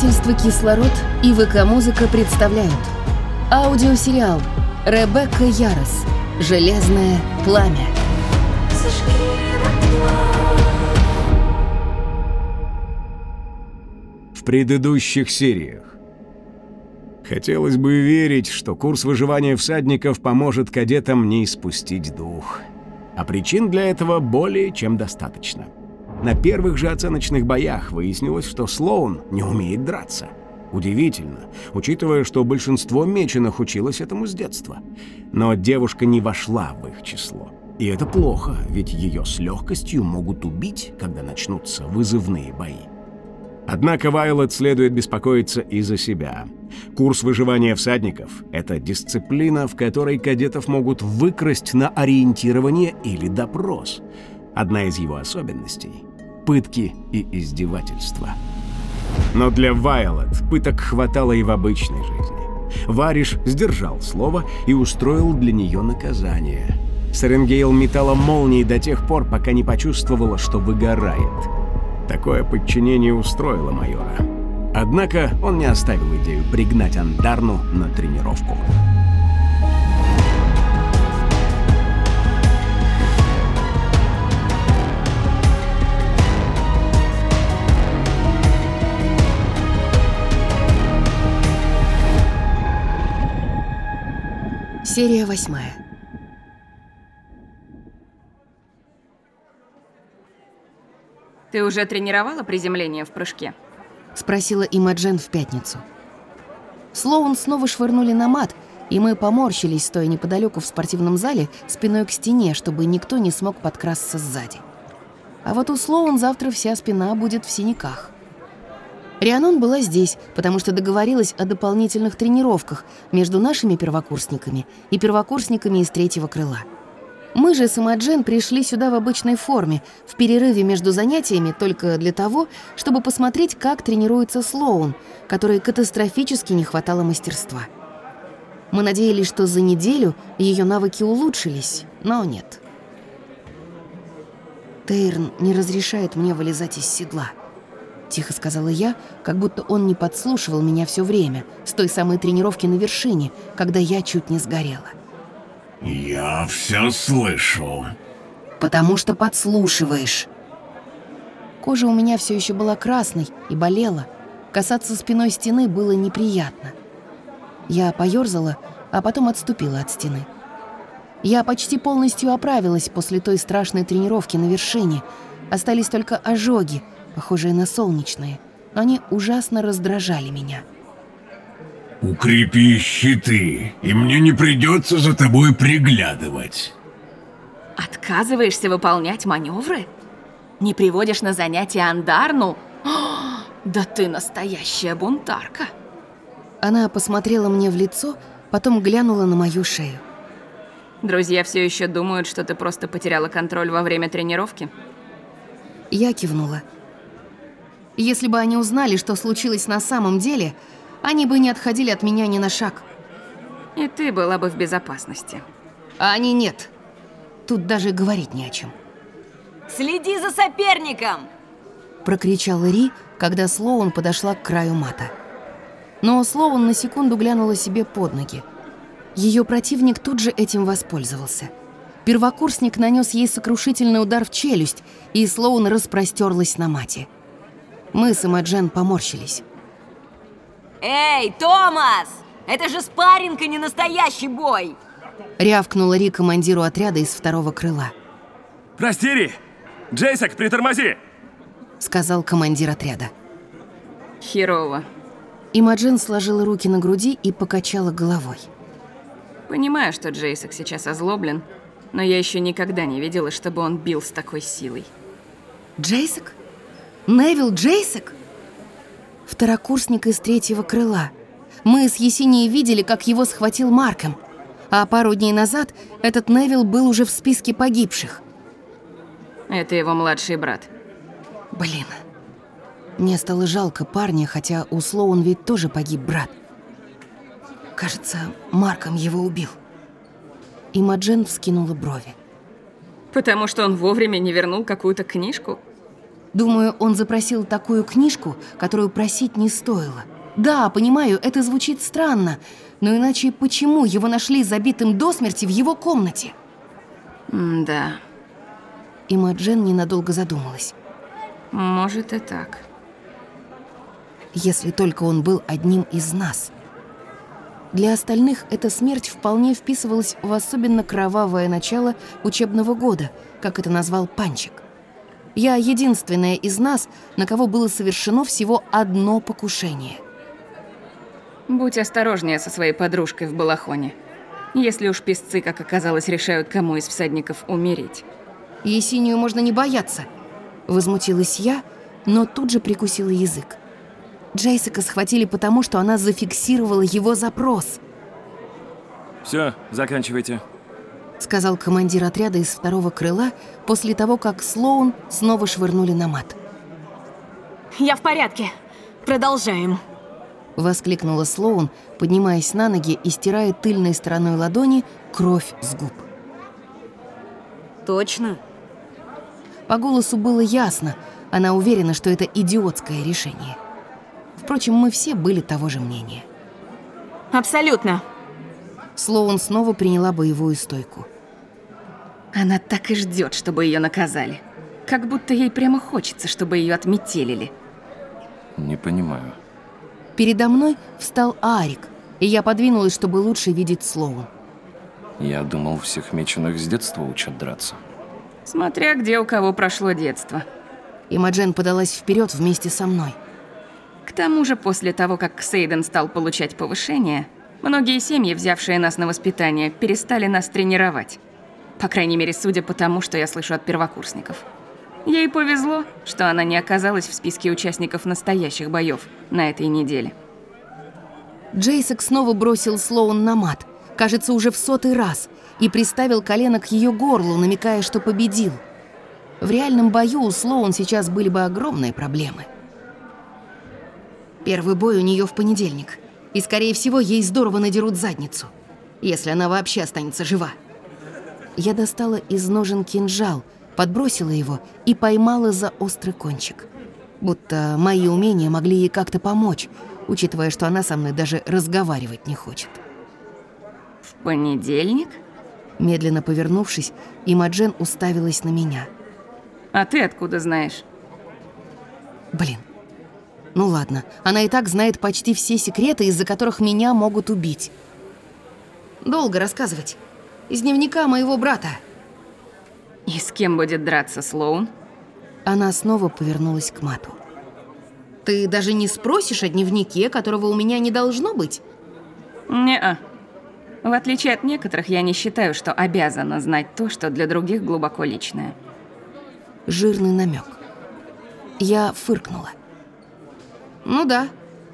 Издательство «Кислород» и ВК-музыка представляют Аудиосериал «Ребекка Ярос. Железное пламя» В предыдущих сериях. Хотелось бы верить, что курс выживания всадников поможет кадетам не испустить дух. А причин для этого более чем достаточно. На первых же оценочных боях выяснилось, что Слоун не умеет драться. Удивительно, учитывая, что большинство меченых училось этому с детства. Но девушка не вошла в их число. И это плохо, ведь ее с легкостью могут убить, когда начнутся вызывные бои. Однако Вайлот следует беспокоиться и за себя. Курс выживания всадников — это дисциплина, в которой кадетов могут выкрасть на ориентирование или допрос. Одна из его особенностей — пытки и издевательства. Но для Вайлот пыток хватало и в обычной жизни. Вариш сдержал слово и устроил для нее наказание. Саренгейл метала молнии до тех пор, пока не почувствовала, что выгорает — Такое подчинение устроило майора. Однако он не оставил идею пригнать Андарну на тренировку. Серия восьмая Ты уже тренировала приземление в прыжке? Спросила Имаджен в пятницу. Слоун снова швырнули на мат, и мы поморщились, стоя неподалеку в спортивном зале, спиной к стене, чтобы никто не смог подкрасться сзади. А вот у Слоун завтра вся спина будет в синяках. Рианон была здесь, потому что договорилась о дополнительных тренировках между нашими первокурсниками и первокурсниками из третьего крыла. Мы же с Имаджен пришли сюда в обычной форме, в перерыве между занятиями только для того, чтобы посмотреть, как тренируется Слоун, которой катастрофически не хватало мастерства. Мы надеялись, что за неделю ее навыки улучшились, но нет. Тейрн не разрешает мне вылезать из седла. Тихо сказала я, как будто он не подслушивал меня все время, с той самой тренировки на вершине, когда я чуть не сгорела. Я все слышу. Потому что подслушиваешь. Кожа у меня все еще была красной и болела. Касаться спиной стены было неприятно. Я поерзала, а потом отступила от стены. Я почти полностью оправилась после той страшной тренировки на вершине. Остались только ожоги, похожие на солнечные, но они ужасно раздражали меня. Укрепи щиты, и мне не придется за тобой приглядывать. Отказываешься выполнять маневры? Не приводишь на занятия Андарну? О, да ты настоящая бунтарка. Она посмотрела мне в лицо, потом глянула на мою шею. Друзья все еще думают, что ты просто потеряла контроль во время тренировки? Я кивнула. Если бы они узнали, что случилось на самом деле, они бы не отходили от меня ни на шаг. И ты была бы в безопасности. А они нет. Тут даже говорить не о чем. «Следи за соперником!» Прокричал Ри, когда Слоун подошла к краю мата. Но Слоун на секунду глянула себе под ноги. Ее противник тут же этим воспользовался. Первокурсник нанес ей сокрушительный удар в челюсть, и Слоун распростерлась на мате. Мы с Имаджен поморщились. «Эй, Томас! Это же спарринг и не настоящий бой!» Рявкнула Ри командиру отряда из второго крыла. «Прости, Ри! Джейсок, притормози!» Сказал командир отряда. Херово. Имаджин сложила руки на груди и покачала головой. Понимаю, что Джейсок сейчас озлоблен, но я еще никогда не видела, чтобы он бил с такой силой. Джейсок? Невил Джейсок? Второкурсник из третьего крыла. Мы с Есенией видели, как его схватил Марком. А пару дней назад этот Невил был уже в списке погибших. Это его младший брат. Блин. Мне стало жалко парня, хотя у Слоун ведь тоже погиб брат. Кажется, Марком его убил. И Маджен вскинула брови. Потому что он вовремя не вернул какую-то книжку? Думаю, он запросил такую книжку, которую просить не стоило. Да, понимаю, это звучит странно, но иначе почему его нашли забитым до смерти в его комнате? да, Имаджен ненадолго задумалась. может и так. Если только он был одним из нас. Для остальных эта смерть вполне вписывалась в особенно кровавое начало учебного года, как это назвал Панчик. Я единственная из нас, на кого было совершено всего одно покушение. Будь осторожнее со своей подружкой в балахоне. Если уж песцы, как оказалось, решают, кому из всадников умереть. Есению можно не бояться. Возмутилась я, но тут же прикусила язык. Джейсика схватили потому, что она зафиксировала его запрос, Все, заканчивайте. Сказал командир отряда из второго крыла после того, как Слоун снова швырнули на мат. Я в порядке. Продолжаем. Воскликнула Слоун, поднимаясь на ноги и стирая тыльной стороной ладони кровь с губ. Точно? По голосу было ясно, она уверена, что это идиотское решение. Впрочем, мы все были того же мнения. Абсолютно. Слоун снова приняла боевую стойку. Она так и ждет, чтобы ее наказали. Как будто ей прямо хочется, чтобы ее отметелили. Не понимаю. Передо мной встал Арик, и я подвинулась, чтобы лучше видеть Слоун. Я думал, всех меченых с детства учат драться. Смотря где у кого прошло детство. Имаджен подалась вперед вместе со мной. К тому же, после того, как Ксейден стал получать повышение, многие семьи, взявшие нас на воспитание, перестали нас тренировать. По крайней мере, судя по тому, что я слышу от первокурсников. Ей повезло, что она не оказалась в списке участников настоящих боев на этой неделе. Джейсок снова бросил Слоун на мат, кажется, уже в сотый раз, и приставил колено к ее горлу, намекая, что победил. В реальном бою у Слоун сейчас были бы огромные проблемы. Первый бой у нее в понедельник, и, скорее всего, ей здорово надерут задницу, если она вообще останется жива. Я достала из ножен кинжал, подбросила его и поймала за острый кончик. Будто мои умения могли ей как-то помочь, учитывая, что она со мной даже разговаривать не хочет. В понедельник? Медленно повернувшись, Имаджен уставилась на меня. А ты откуда знаешь? Блин. Ну ладно, она и так знает почти все секреты, из-за которых меня могут убить. Долго рассказывать. Из дневника моего брата. И с кем будет драться Слоун? Она снова повернулась к мату. Ты даже не спросишь о дневнике, которого у меня не должно быть? Не-а. В отличие от некоторых, я не считаю, что обязана знать то, что для других глубоко личное. Жирный намек. Я фыркнула. Ну да,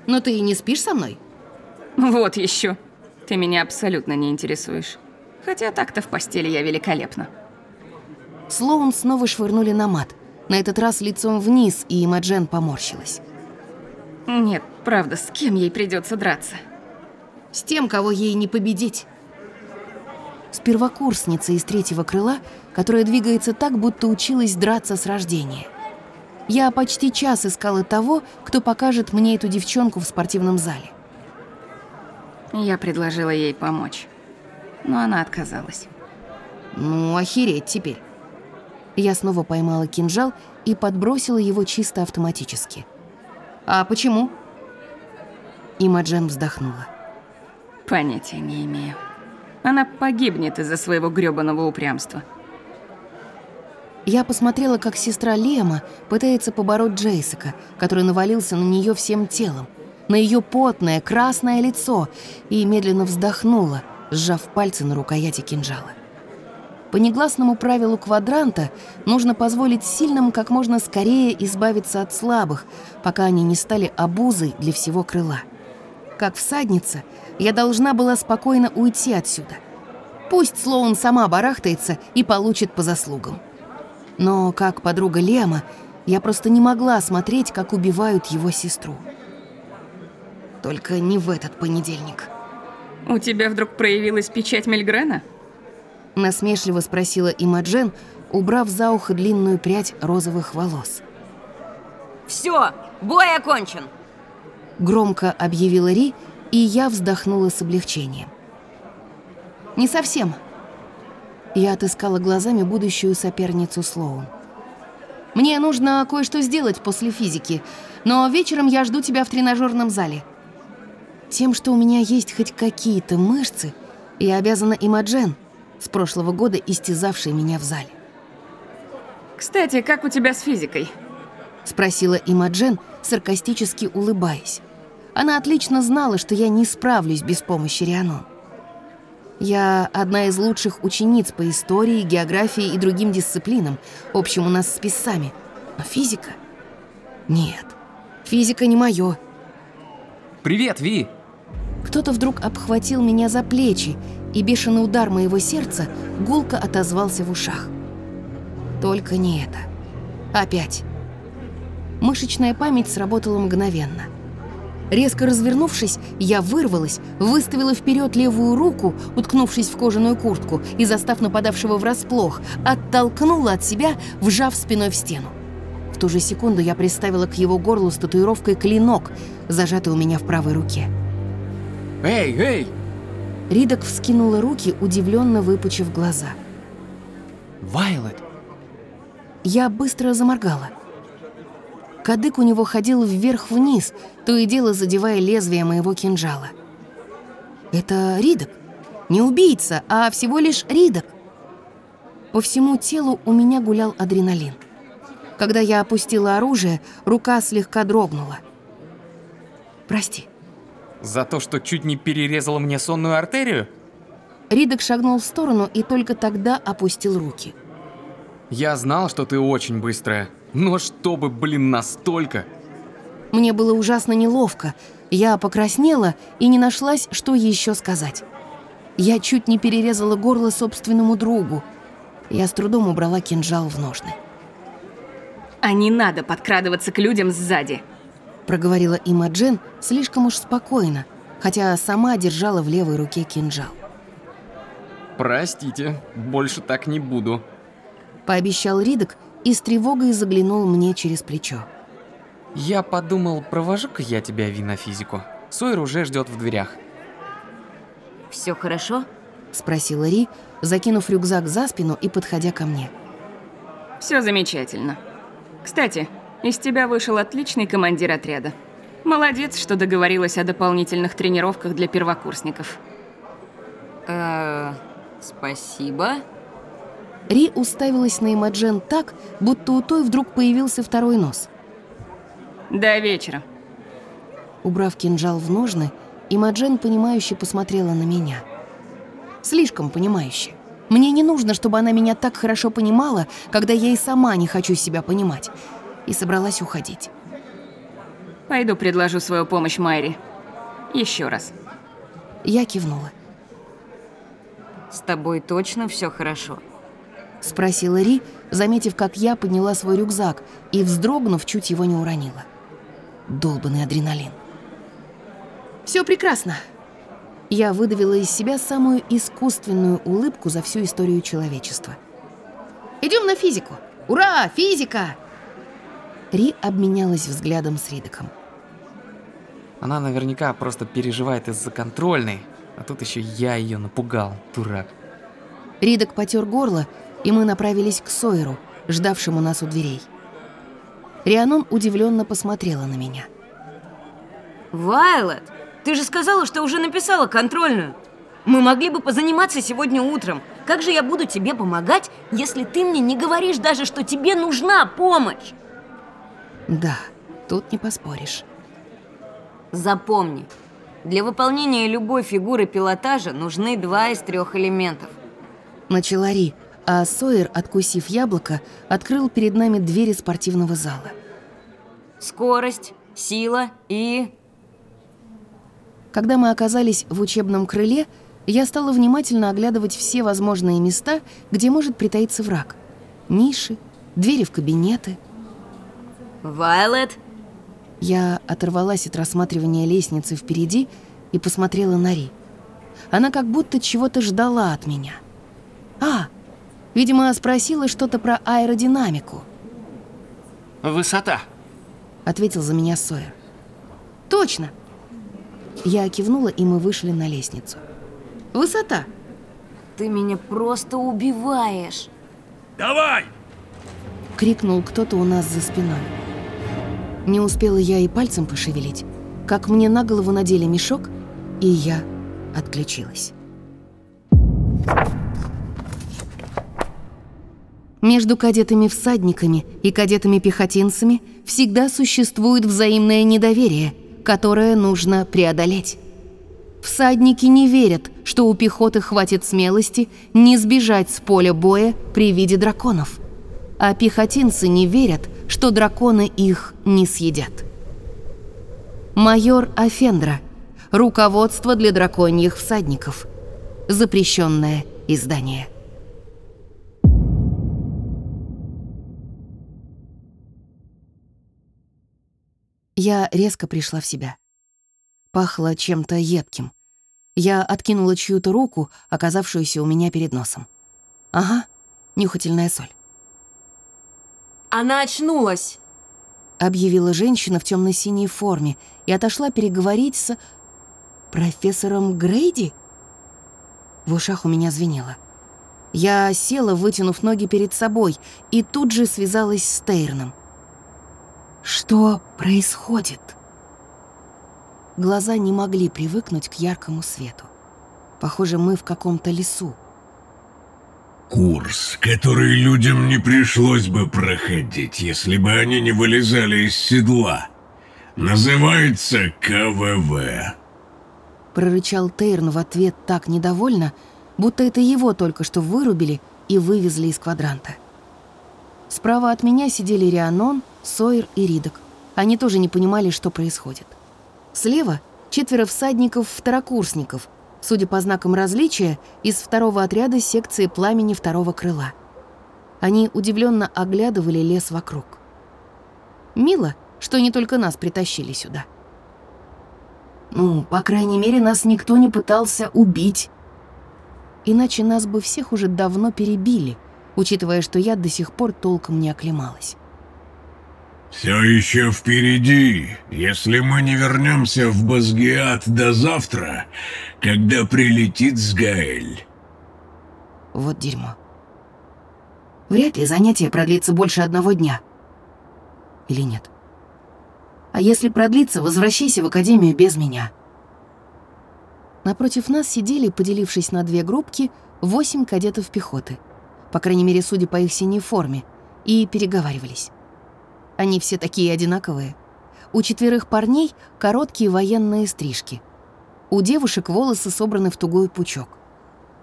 но ты и не спишь со мной? Вот еще. Ты меня абсолютно не интересуешь. Хотя так-то в постели я великолепна. Слоун снова швырнули на мат. На этот раз лицом вниз, и Имаджен поморщилась. Нет, правда, с кем ей придется драться? С тем, кого ей не победить. С первокурсницей из третьего крыла, которая двигается так, будто училась драться с рождения. Я почти час искала того, кто покажет мне эту девчонку в спортивном зале. Я предложила ей помочь. Но она отказалась. Ну, охереть теперь. Я снова поймала кинжал и подбросила его чисто автоматически. А почему? Имаджен вздохнула. Понятия не имею. Она погибнет из-за своего грёбаного упрямства. Я посмотрела, как сестра Лема пытается побороть Джейсика, который навалился на нее всем телом, на ее потное красное лицо, и медленно вздохнула, сжав пальцы на рукояти кинжала. По негласному правилу квадранта нужно позволить сильным как можно скорее избавиться от слабых, пока они не стали обузой для всего крыла. Как всадница, я должна была спокойно уйти отсюда. Пусть Слоун сама барахтается и получит по заслугам. Но как подруга Лема, я просто не могла смотреть, как убивают его сестру. Только не в этот понедельник. У тебя вдруг проявилась печать Мельгрена? Насмешливо спросила Имаджен, убрав за ухо длинную прядь розовых волос. Все, бой окончен. Громко объявила Ри, и я вздохнула с облегчением. Не совсем. Я отыскала глазами будущую соперницу Слоун. Мне нужно кое-что сделать после физики, но вечером я жду тебя в тренажерном зале. Тем, что у меня есть хоть какие-то мышцы, я обязана Имаджен, с прошлого года истязавшей меня в зале. Кстати, как у тебя с физикой? Спросила Имаджен, саркастически улыбаясь. Она отлично знала, что я не справлюсь без помощи Рианон. Я одна из лучших учениц по истории, географии и другим дисциплинам, общим у нас с писцами. Но физика? Нет, физика не мое. Привет, Ви! Кто-то вдруг обхватил меня за плечи, и бешеный удар моего сердца гулко отозвался в ушах. Только не это. Опять. Мышечная память сработала мгновенно. Резко развернувшись, я вырвалась, выставила вперед левую руку, уткнувшись в кожаную куртку и застав нападавшего врасплох, оттолкнула от себя, вжав спиной в стену. В ту же секунду я приставила к его горлу с татуировкой клинок, зажатый у меня в правой руке. Эй, эй! Ридок вскинула руки, удивленно выпучив глаза. Вайлет! Я быстро заморгала. Кадык у него ходил вверх-вниз, то и дело задевая лезвие моего кинжала. Это Ридок. Не убийца, а всего лишь Ридок. По всему телу у меня гулял адреналин. Когда я опустила оружие, рука слегка дрогнула. «Прости». За то, что чуть не перерезала мне сонную артерию? Ридок шагнул в сторону и только тогда опустил руки. Я знал, что ты очень быстрая. Но чтобы, блин, настолько... Мне было ужасно неловко. Я покраснела и не нашлась, что еще сказать. Я чуть не перерезала горло собственному другу. Я с трудом убрала кинжал в ножны. А не надо подкрадываться к людям сзади. Проговорила Имаджен слишком уж спокойно, хотя сама держала в левой руке кинжал. Простите, больше так не буду. Пообещал Ридок и с тревогой заглянул мне через плечо. Я подумал, провожу-ка я тебя, Ви, на физику. Сойер уже ждет в дверях. Все хорошо? Спросила Ри, закинув рюкзак за спину и подходя ко мне. Все замечательно. Кстати, из тебя вышел отличный командир отряда. Молодец, что договорилась о дополнительных тренировках для первокурсников. Э, спасибо. Ри уставилась на Имаджен так, будто у той вдруг появился второй нос. До вечера. Убрав кинжал в ножны, Имаджен понимающе посмотрела на меня. Слишком понимающе. Мне не нужно, чтобы она меня так хорошо понимала, когда я и сама не хочу себя понимать. И собралась уходить. Пойду предложу свою помощь Майри. Еще раз. Я кивнула. С тобой точно все хорошо? Спросила Ри, заметив, как я подняла свой рюкзак и, вздрогнув, чуть его не уронила. Долбанный адреналин. Все прекрасно. Я выдавила из себя самую искусственную улыбку за всю историю человечества. Идем на физику. Ура, физика! Ри обменялась взглядом с Ридоком. Она наверняка просто переживает из-за контрольной, а тут еще я ее напугал, дурак. Ридок потер горло, и мы направились к Сойеру, ждавшему нас у дверей. Рианон удивленно посмотрела на меня. Вайлет, ты же сказала, что уже написала контрольную. Мы могли бы позаниматься сегодня утром. Как же я буду тебе помогать, если ты мне не говоришь даже, что тебе нужна помощь? Да, тут не поспоришь. Запомни, для выполнения любой фигуры пилотажа нужны два из трех элементов. Начала Ри, а Сойер, откусив яблоко, открыл перед нами двери спортивного зала. Скорость, сила и... Когда мы оказались в учебном крыле, я стала внимательно оглядывать все возможные места, где может притаиться враг. Ниши, двери в кабинеты. Вайлет, Я оторвалась от рассматривания лестницы впереди и посмотрела на Ри. Она как будто чего-то ждала от меня. А, видимо, спросила что-то про аэродинамику. Высота. ответил за меня Сойер. Точно. Я кивнула, и мы вышли на лестницу. Высота. Ты меня просто убиваешь. Давай! Крикнул кто-то у нас за спиной. Не успела я и пальцем пошевелить, как мне на голову надели мешок, и я отключилась. Между кадетами-всадниками и кадетами-пехотинцами всегда существует взаимное недоверие, которое нужно преодолеть. Всадники не верят, что у пехоты хватит смелости не сбежать с поля боя при виде драконов. А пехотинцы не верят, что драконы их не съедят. Майор Афендра. Руководство для драконьих всадников. Запрещенное издание. Я резко пришла в себя. Пахло чем-то едким. Я откинула чью-то руку, оказавшуюся у меня перед носом. Ага, нюхательная соль. Она очнулась. Объявила женщина в темно-синей форме и отошла переговорить с... профессором Грейди? В ушах у меня звенело. Я села, вытянув ноги перед собой, и тут же связалась с Тейрном. Что происходит? Глаза не могли привыкнуть к яркому свету. Похоже, мы в каком-то лесу. Курс, который людям не пришлось бы проходить, если бы они не вылезали из седла. Называется КВВ. Прорычал Тейрн в ответ так недовольно, будто это его только что вырубили и вывезли из квадранта. Справа от меня сидели Рианон, Сойер и Ридок. Они тоже не понимали, что происходит. Слева четверо всадников-второкурсников, судя по знакам различия, из второго отряда секции пламени второго крыла. Они удивленно оглядывали лес вокруг. Мило, что не только нас притащили сюда. Ну, по крайней мере, нас никто не пытался убить. Иначе нас бы всех уже давно перебили, учитывая, что я до сих пор толком не оклемалась. Все еще впереди, если мы не вернемся в Базгиат до завтра, когда прилетит Сгаэль. Вот дерьмо. Вряд ли занятие продлится больше одного дня. Или нет? А если продлится, возвращайся в академию без меня. Напротив нас сидели, поделившись на две группки, восемь кадетов пехоты. По крайней мере, судя по их синей форме. И переговаривались. Они все такие одинаковые. У четверых парней короткие военные стрижки. У девушек волосы собраны в тугой пучок.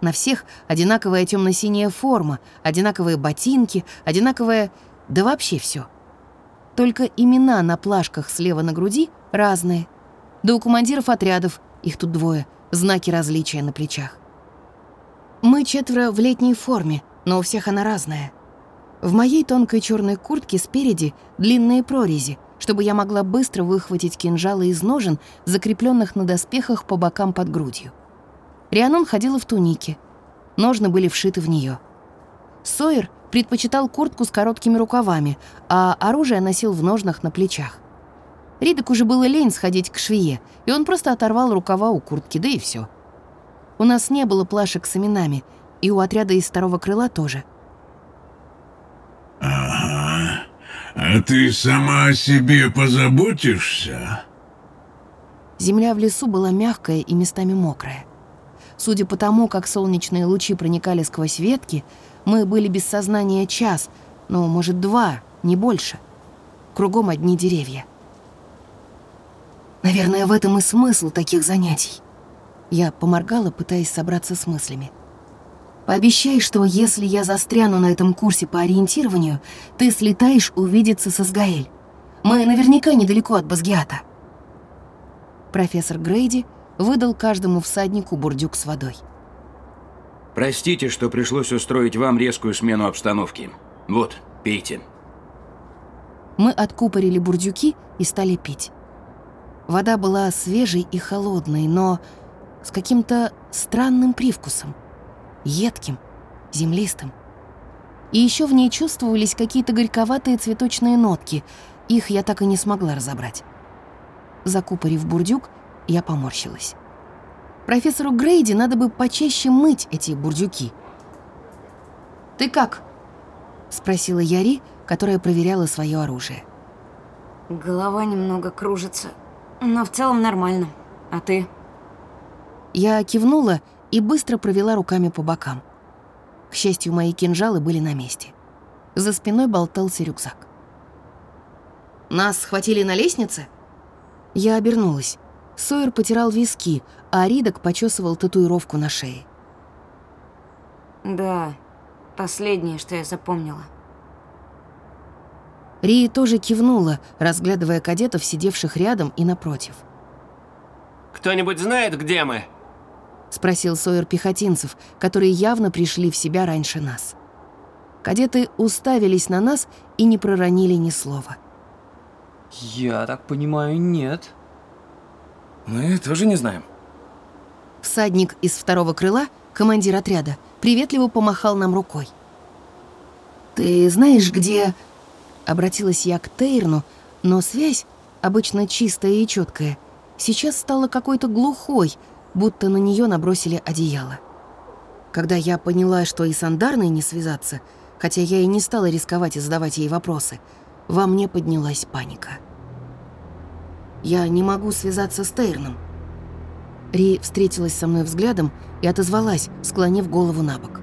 На всех одинаковая темно-синяя форма, одинаковые ботинки, одинаковое... да вообще все. Только имена на плашках слева на груди разные. Да у командиров отрядов, их тут двое, знаки различия на плечах. Мы четверо в летней форме, но у всех она разная. В моей тонкой черной куртке спереди длинные прорези, чтобы я могла быстро выхватить кинжалы из ножен, закрепленных на доспехах по бокам под грудью. Рианон ходила в тунике. Ножны были вшиты в нее. Сойер предпочитал куртку с короткими рукавами, а оружие носил в ножнах на плечах. Ридок уже было лень сходить к швее, и он просто оторвал рукава у куртки, да и все. У нас не было плашек с именами, и у отряда из второго крыла тоже — Ага. А ты сама о себе позаботишься? Земля в лесу была мягкая и местами мокрая. Судя по тому, как солнечные лучи проникали сквозь ветки, мы были без сознания час, ну, может, два, не больше. Кругом одни деревья. Наверное, в этом и смысл таких занятий. Я поморгала, пытаясь собраться с мыслями. Пообещай, что если я застряну на этом курсе по ориентированию, ты слетаешь увидеться со Сгаэль. Мы наверняка недалеко от Базгиата. Профессор Грейди выдал каждому всаднику бурдюк с водой. Простите, что пришлось устроить вам резкую смену обстановки. Вот, пейте. Мы откупорили бурдюки и стали пить. Вода была свежей и холодной, но с каким-то странным привкусом едким, землистым. И еще в ней чувствовались какие-то горьковатые цветочные нотки, Их я так и не смогла разобрать. Закупорив бурдюк, я поморщилась. Профессору Грейди надо бы почаще мыть эти бурдюки. «Ты как?» — спросила Яри, которая проверяла свое оружие. Голова немного кружится, но в целом нормально. А ты? Я кивнула и быстро провела руками по бокам. К счастью, мои кинжалы были на месте. За спиной болтался рюкзак. «Нас схватили на лестнице?» Я обернулась. Сойер потирал виски, а Ридок почесывал татуировку на шее. Да, последнее, что я запомнила. Ри тоже кивнула, разглядывая кадетов, сидевших рядом и напротив. «Кто-нибудь знает, где мы?» — спросил Сойер пехотинцев, которые явно пришли в себя раньше нас. Кадеты уставились на нас и не проронили ни слова. Я так понимаю, нет. Мы тоже не знаем. Всадник из второго крыла, командир отряда, приветливо помахал нам рукой. «Ты знаешь, где...» Обратилась я к Тейрну, но связь, обычно чистая и четкая, сейчас стала какой-то глухой, будто на нее набросили одеяло. Когда я поняла, что и с Андарной не связаться, хотя я и не стала рисковать и задавать ей вопросы, во мне поднялась паника. Я не могу связаться с Тейрном. Ри встретилась со мной взглядом и отозвалась, склонив голову на бок.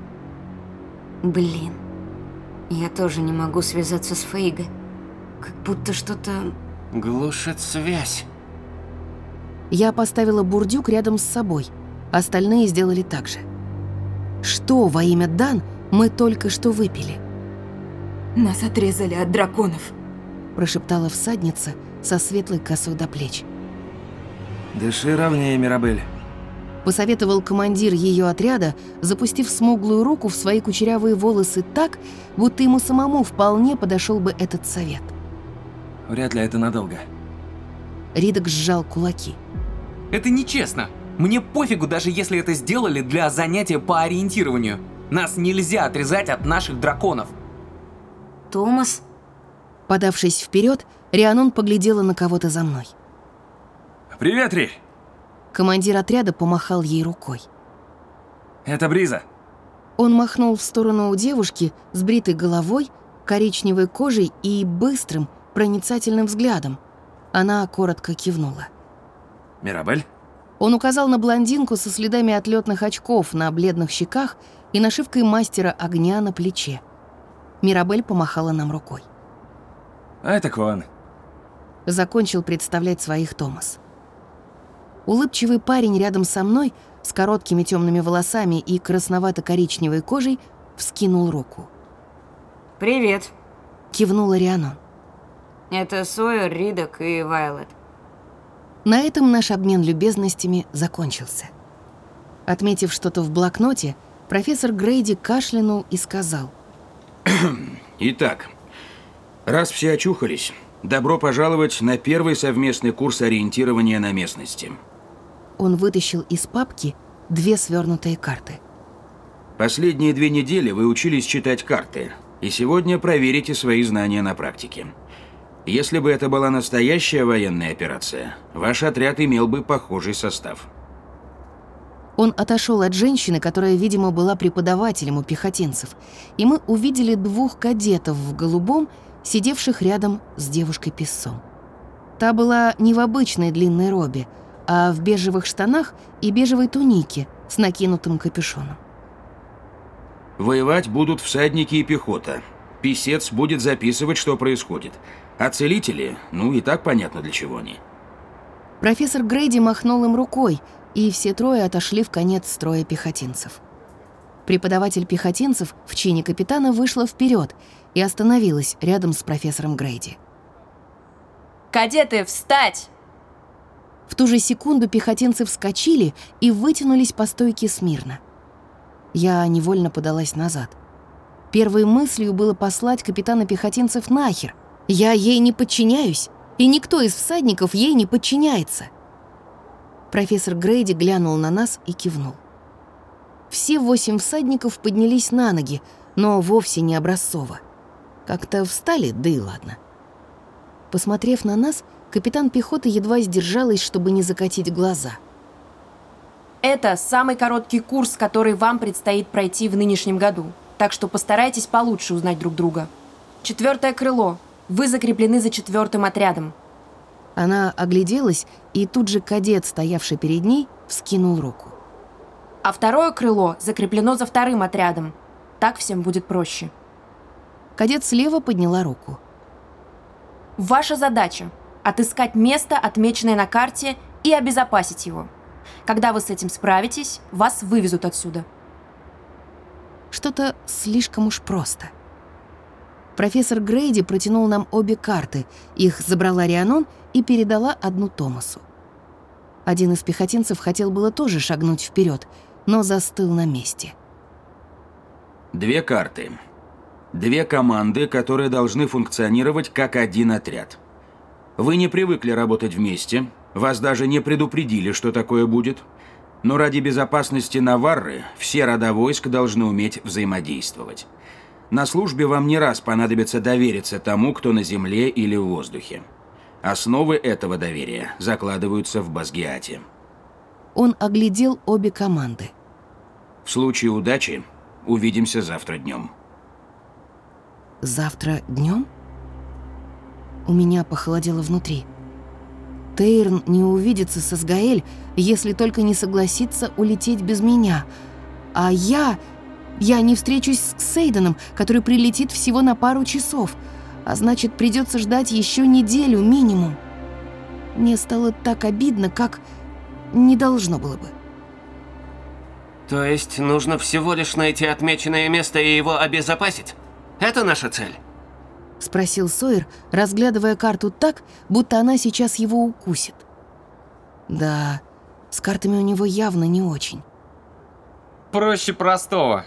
Блин. Я тоже не могу связаться с Фейго. Как будто что-то... Глушит связь. Я поставила бурдюк рядом с собой. Остальные сделали так же. Что во имя Дан мы только что выпили? Нас отрезали от драконов. Прошептала всадница со светлой косой до плеч. Дыши ровнее, Мирабель. Посоветовал командир ее отряда, запустив смуглую руку в свои кучерявые волосы так, будто ему самому вполне подошел бы этот совет. Вряд ли это надолго. Ридок сжал кулаки. Это нечестно. Мне пофигу, даже если это сделали для занятия по ориентированию. Нас нельзя отрезать от наших драконов. Томас? Подавшись вперед, Рианон поглядела на кого-то за мной. Привет, Ри. Командир отряда помахал ей рукой. Это Бриза. Он махнул в сторону у девушки с бритой головой, коричневой кожей и быстрым, проницательным взглядом. Она коротко кивнула. Мирабель? Он указал на блондинку со следами отлетных очков на бледных щеках и нашивкой мастера огня на плече. Мирабель помахала нам рукой. А это Кван. Закончил представлять своих Томас. Улыбчивый парень рядом со мной с короткими темными волосами и красновато-коричневой кожей вскинул руку. Привет. Кивнула Рианон. Это Сойер, Ридок и Вайлет. На этом наш обмен любезностями закончился. Отметив что-то в блокноте, профессор Грейди кашлянул и сказал. Итак, раз все очухались, добро пожаловать на первый совместный курс ориентирования на местности. Он вытащил из папки две свернутые карты. Последние две недели вы учились читать карты, и сегодня проверите свои знания на практике. Если бы это была настоящая военная операция, ваш отряд имел бы похожий состав. Он отошел от женщины, которая, видимо, была преподавателем у пехотинцев, и мы увидели двух кадетов в голубом, сидевших рядом с девушкой Пессом. Та была не в обычной длинной робе, а в бежевых штанах и бежевой тунике с накинутым капюшоном. Воевать будут всадники и пехота. Писец будет записывать, что происходит. А целители, ну и так понятно, для чего они. Профессор Грейди махнул им рукой, и все трое отошли в конец строя пехотинцев. Преподаватель пехотинцев в чине капитана вышла вперед и остановилась рядом с профессором Грейди. «Кадеты, встать!» В ту же секунду пехотинцы вскочили и вытянулись по стойке смирно. Я невольно подалась назад. Первой мыслью было послать капитана пехотинцев нахер. Я ей не подчиняюсь, и никто из всадников ей не подчиняется. Профессор Грейди глянул на нас и кивнул. Все восемь всадников поднялись на ноги, но вовсе не образцово. Как-то встали, да и ладно. Посмотрев на нас, капитан пехоты едва сдержалась, чтобы не закатить глаза. Это самый короткий курс, который вам предстоит пройти в нынешнем году. Так что постарайтесь получше узнать друг друга. Четвертое крыло. Вы закреплены за четвертым отрядом. Она огляделась, и тут же кадет, стоявший перед ней, вскинул руку. А второе крыло закреплено за вторым отрядом. Так всем будет проще. Кадет слева подняла руку. Ваша задача – отыскать место, отмеченное на карте, и обезопасить его. Когда вы с этим справитесь, вас вывезут отсюда. Что-то слишком уж просто. Профессор Грейди протянул нам обе карты. Их забрала Рианон и передала одну Томасу. Один из пехотинцев хотел было тоже шагнуть вперед, но застыл на месте. Две карты. Две команды, которые должны функционировать как один отряд. Вы не привыкли работать вместе, вас даже не предупредили, что такое будет. Но ради безопасности Наварры все рода войск должны уметь взаимодействовать. На службе вам не раз понадобится довериться тому, кто на земле или в воздухе. Основы этого доверия закладываются в Базгиате. Он оглядел обе команды. В случае удачи увидимся завтра днем. Завтра днем? У меня похолодело внутри. Тейрн не увидится со Сгаэль, если только не согласится улететь без меня. А я... Я не встречусь с Сейденом, который прилетит всего на пару часов. А значит, придется ждать еще неделю минимум. Мне стало так обидно, как не должно было бы. То есть нужно всего лишь найти отмеченное место и его обезопасить? Это наша цель? Спросил Сойер, разглядывая карту так, будто она сейчас его укусит. Да, с картами у него явно не очень. Проще простого.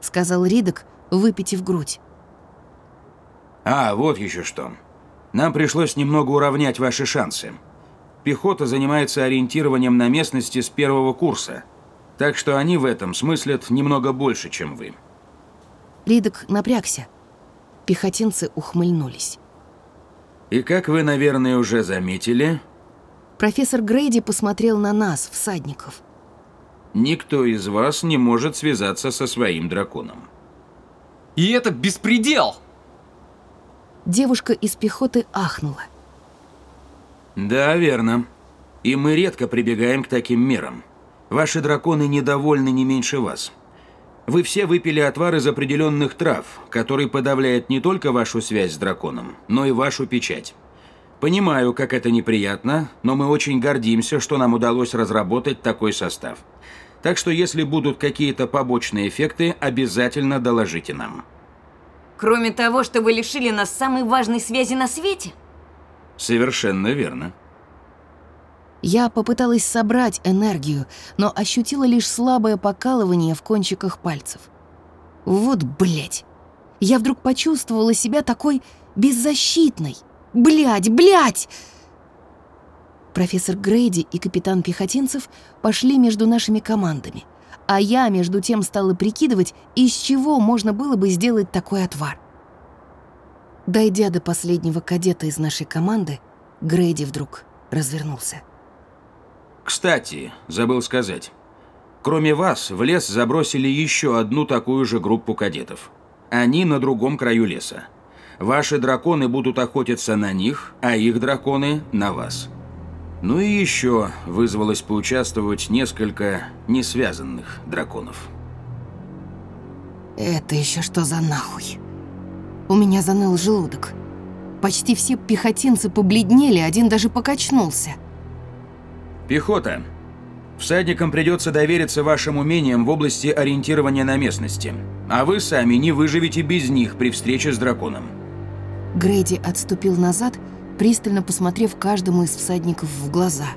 Сказал Ридок, выпитив грудь. А, вот еще что. Нам пришлось немного уравнять ваши шансы. Пехота занимается ориентированием на местности с первого курса, так что они в этом смыслят немного больше, чем вы. Ридок напрягся. Пехотинцы ухмыльнулись. И как вы, наверное, уже заметили... Профессор Грейди посмотрел на нас, всадников. Никто из вас не может связаться со своим драконом. И это беспредел! Девушка из пехоты ахнула. Да, верно. И мы редко прибегаем к таким мерам. Ваши драконы недовольны не меньше вас. Вы все выпили отвар из определенных трав, который подавляет не только вашу связь с драконом, но и вашу печать. Понимаю, как это неприятно, но мы очень гордимся, что нам удалось разработать такой состав. Так что если будут какие-то побочные эффекты, обязательно доложите нам. Кроме того, что вы лишили нас самой важной связи на свете? Совершенно верно. Я попыталась собрать энергию, но ощутила лишь слабое покалывание в кончиках пальцев. Вот блять! Я вдруг почувствовала себя такой беззащитной. Блять, блять! Профессор Грейди и капитан Пехотинцев пошли между нашими командами, а я между тем стала прикидывать, из чего можно было бы сделать такой отвар. Дойдя до последнего кадета из нашей команды, Грейди вдруг развернулся. Кстати, забыл сказать. Кроме вас, в лес забросили еще одну такую же группу кадетов. Они на другом краю леса. Ваши драконы будут охотиться на них, а их драконы – на вас. Ну и еще вызвалось поучаствовать несколько несвязанных драконов. Это еще что за нахуй? У меня заныл желудок. Почти все пехотинцы побледнели, один даже покачнулся. Пехота. Всадникам придется довериться вашим умениям в области ориентирования на местности, а вы сами не выживете без них при встрече с драконом. Грейди отступил назад, пристально посмотрев каждому из всадников в глаза.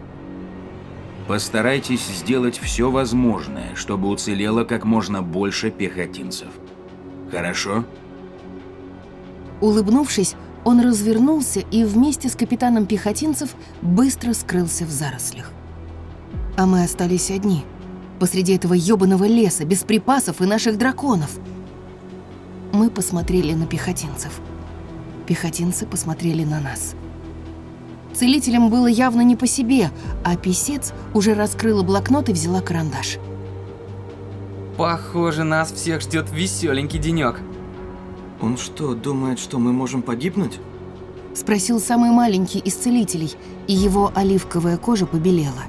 Постарайтесь сделать все возможное, чтобы уцелело как можно больше пехотинцев. Хорошо? Улыбнувшись, он развернулся и вместе с капитаном пехотинцев быстро скрылся в зарослях. А мы остались одни, посреди этого ёбаного леса, без припасов и наших драконов. Мы посмотрели на пехотинцев. Пехотинцы посмотрели на нас. Целителям было явно не по себе, а писец уже раскрыла блокнот и взяла карандаш. Похоже, нас всех ждет веселенький денек. Он что, думает, что мы можем погибнуть? Спросил самый маленький из целителей, и его оливковая кожа побелела.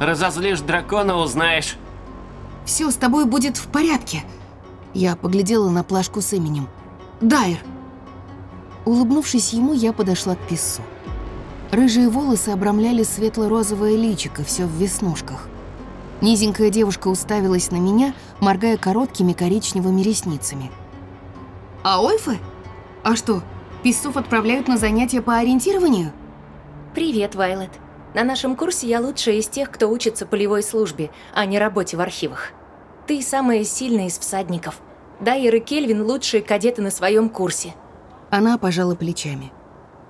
Разозлишь дракона, узнаешь. Все с тобой будет в порядке. Я поглядела на плашку с именем. Дайр. Улыбнувшись ему, я подошла к писцу. Рыжие волосы обрамляли светло-розовое личико, все в веснушках. Низенькая девушка уставилась на меня, моргая короткими коричневыми ресницами. «А ойфы? А что, писцов отправляют на занятия по ориентированию?» Привет, Вайлет. На нашем курсе я лучшая из тех, кто учится полевой службе, а не работе в архивах. Ты самая сильная из всадников. Дайер и Кельвин лучшие кадеты на своем курсе. Она пожала плечами.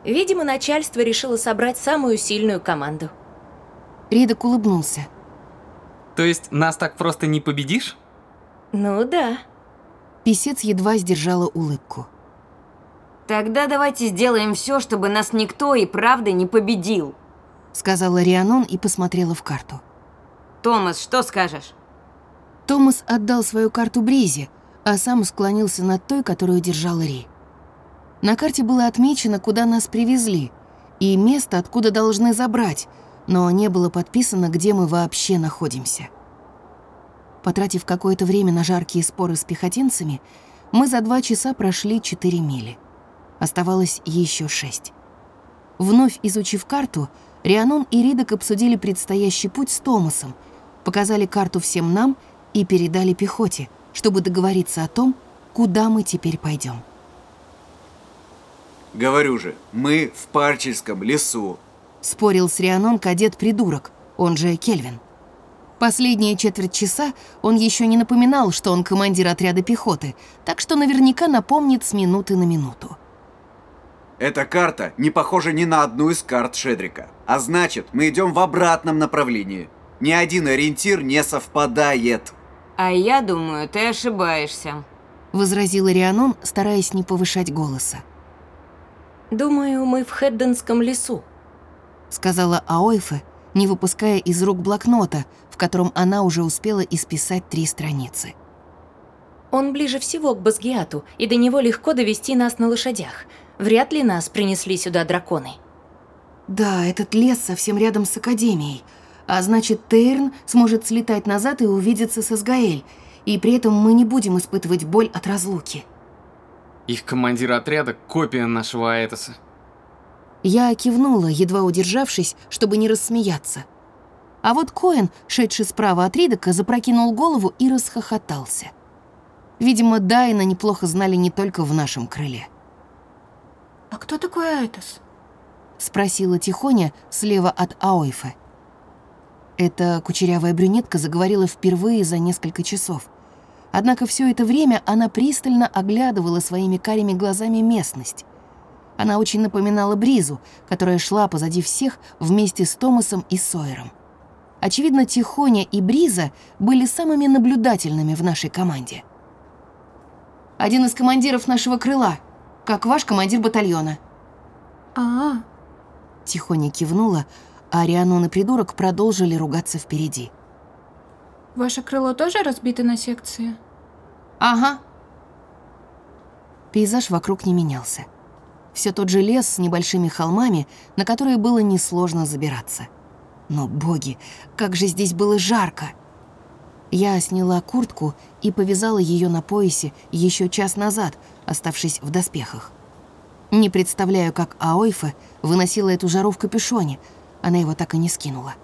Видимо, начальство решило собрать самую сильную команду. Ридок улыбнулся. То есть нас так просто не победишь? Ну да. Песец едва сдержала улыбку. Тогда давайте сделаем все, чтобы нас никто и правда не победил. Сказала Рианон и посмотрела в карту. Томас, что скажешь? Томас отдал свою карту Бризе, а сам склонился над той, которую держал Ри. На карте было отмечено, куда нас привезли, и место, откуда должны забрать, но не было подписано, где мы вообще находимся. Потратив какое-то время на жаркие споры с пехотинцами, мы за два часа прошли 4 мили. Оставалось еще шесть. Вновь изучив карту, Рианон и Ридок обсудили предстоящий путь с Томасом, показали карту всем нам и передали пехоте, чтобы договориться о том, куда мы теперь пойдем. Говорю же, мы в Парчельском лесу. Спорил с Рианон кадет-придурок, он же Кельвин. Последние четверть часа он еще не напоминал, что он командир отряда пехоты, так что наверняка напомнит с минуты на минуту. Эта карта не похожа ни на одну из карт Шедрика. А значит, мы идем в обратном направлении. Ни один ориентир не совпадает. А я думаю, ты ошибаешься. Возразила Рианон, стараясь не повышать голоса. Думаю, мы в Хедденском лесу. Сказала Аойфе, не выпуская из рук блокнота, в котором она уже успела исписать три страницы. Он ближе всего к Базгиату, и до него легко довести нас на лошадях. Вряд ли нас принесли сюда драконы. Да, этот лес совсем рядом с Академией. А значит, Тейрн сможет слетать назад и увидеться с Изгаэль. И при этом мы не будем испытывать боль от разлуки. Их командир отряда – копия нашего Аэтоса. Я кивнула, едва удержавшись, чтобы не рассмеяться. А вот Коэн, шедший справа от Ридока, запрокинул голову и расхохотался. Видимо, Дайна неплохо знали не только в нашем крыле. «А кто такой Айтос?» — спросила Тихоня слева от Аойфа. Эта кучерявая брюнетка заговорила впервые за несколько часов. Однако все это время она пристально оглядывала своими карими глазами местность. Она очень напоминала Бризу, которая шла позади всех вместе с Томасом и Сойером. Очевидно, Тихоня и Бриза были самыми наблюдательными в нашей команде. «Один из командиров нашего крыла», как ваш командир батальона». А, -а, -а. Тихоня кивнула, а Рианон и придурок продолжили ругаться впереди. Ваше крыло тоже разбито на секции? Ага. Пейзаж вокруг не менялся. Все тот же лес с небольшими холмами, на которые было несложно забираться. Но, боги, как же здесь было жарко! Я сняла куртку и повязала ее на поясе еще час назад, оставшись в доспехах. Не представляю, как Аойфа выносила эту жару в капюшоне. Она его так и не скинула.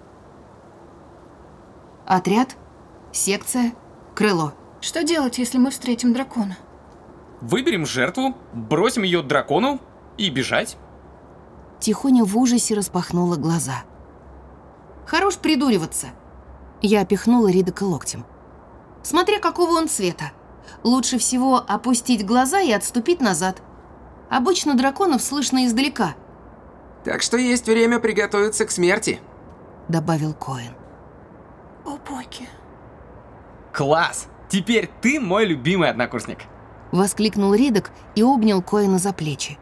Отряд, секция, крыло. Что делать, если мы встретим дракона? Выберем жертву, бросим ее дракону и бежать. Тихоня в ужасе распахнула глаза. Хорош придуриваться. Я опихнула Ридока локтем. Смотря какого он цвета. Лучше всего опустить глаза и отступить назад. Обычно драконов слышно издалека. Так что есть время приготовиться к смерти, добавил Коэн. О боги. Класс! Теперь ты мой любимый однокурсник. Воскликнул Ридок и обнял Коэна за плечи.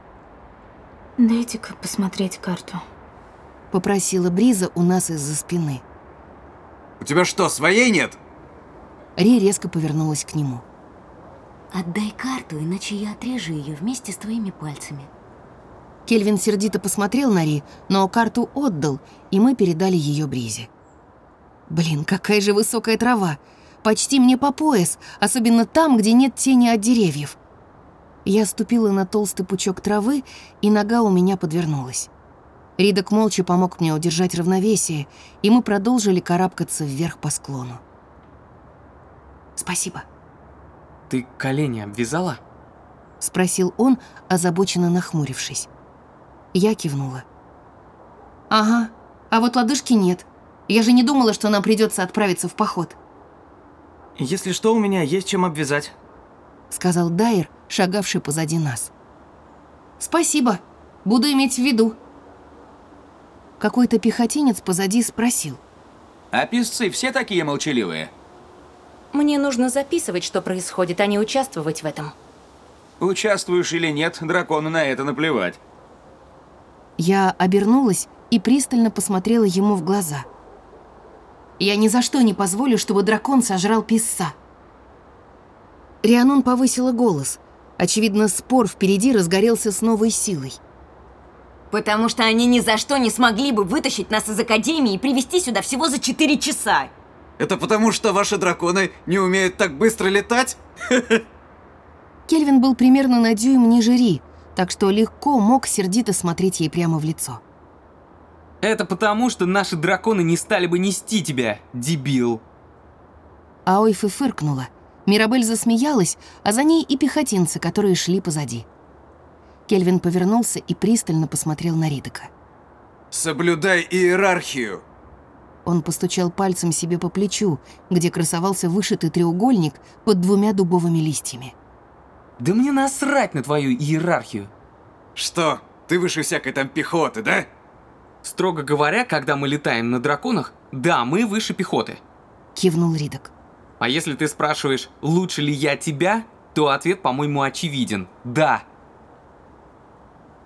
Дайте-ка посмотреть карту. Попросила Бриза у нас из-за спины. У тебя что, своей нет? Ри резко повернулась к нему. Отдай карту, иначе я отрежу ее вместе с твоими пальцами. Кельвин сердито посмотрел на Ри, но карту отдал, и мы передали ее Бризе. Блин, какая же высокая трава! Почти мне по пояс, особенно там, где нет тени от деревьев. Я ступила на толстый пучок травы, и нога у меня подвернулась. Ридок молча помог мне удержать равновесие, и мы продолжили карабкаться вверх по склону. «Спасибо», Ты колени обвязала? — спросил он, озабоченно нахмурившись. Я кивнула. «Ага, а вот лодыжки нет. Я же не думала, что нам придется отправиться в поход», Если что, у меня есть чем обвязать. — сказал Дайер, шагавший позади нас. «Спасибо, буду иметь в виду». Какой-то пехотинец позади спросил. А песцы все такие молчаливые? Мне нужно записывать, что происходит, а не участвовать в этом. Участвуешь или нет, дракону на это наплевать. Я обернулась и пристально посмотрела ему в глаза. «Я ни за что не позволю, чтобы дракон сожрал писца». Рианон повысила голос. Очевидно, спор впереди разгорелся с новой силой. Потому что они ни за что не смогли бы вытащить нас из Академии и привести сюда всего за 4 часа. Это потому, что ваши драконы не умеют так быстро летать? Кельвин был примерно на дюйм ниже Ри, так что легко мог сердито смотреть ей прямо в лицо. Это потому, что наши драконы не стали бы нести тебя, дебил. Аойфы фыркнула. Мирабель засмеялась, а за ней и пехотинцы, которые шли позади. Кельвин повернулся и пристально посмотрел на Ридека. Соблюдай иерархию. Он постучал пальцем себе по плечу, где красовался вышитый треугольник под двумя дубовыми листьями. Да мне насрать на твою иерархию. Что, ты выше всякой там пехоты, да? Строго говоря, когда мы летаем на драконах, да, мы выше пехоты. Кивнул Ридок. А если ты спрашиваешь, лучше ли я тебя, то ответ, по-моему, очевиден. Да.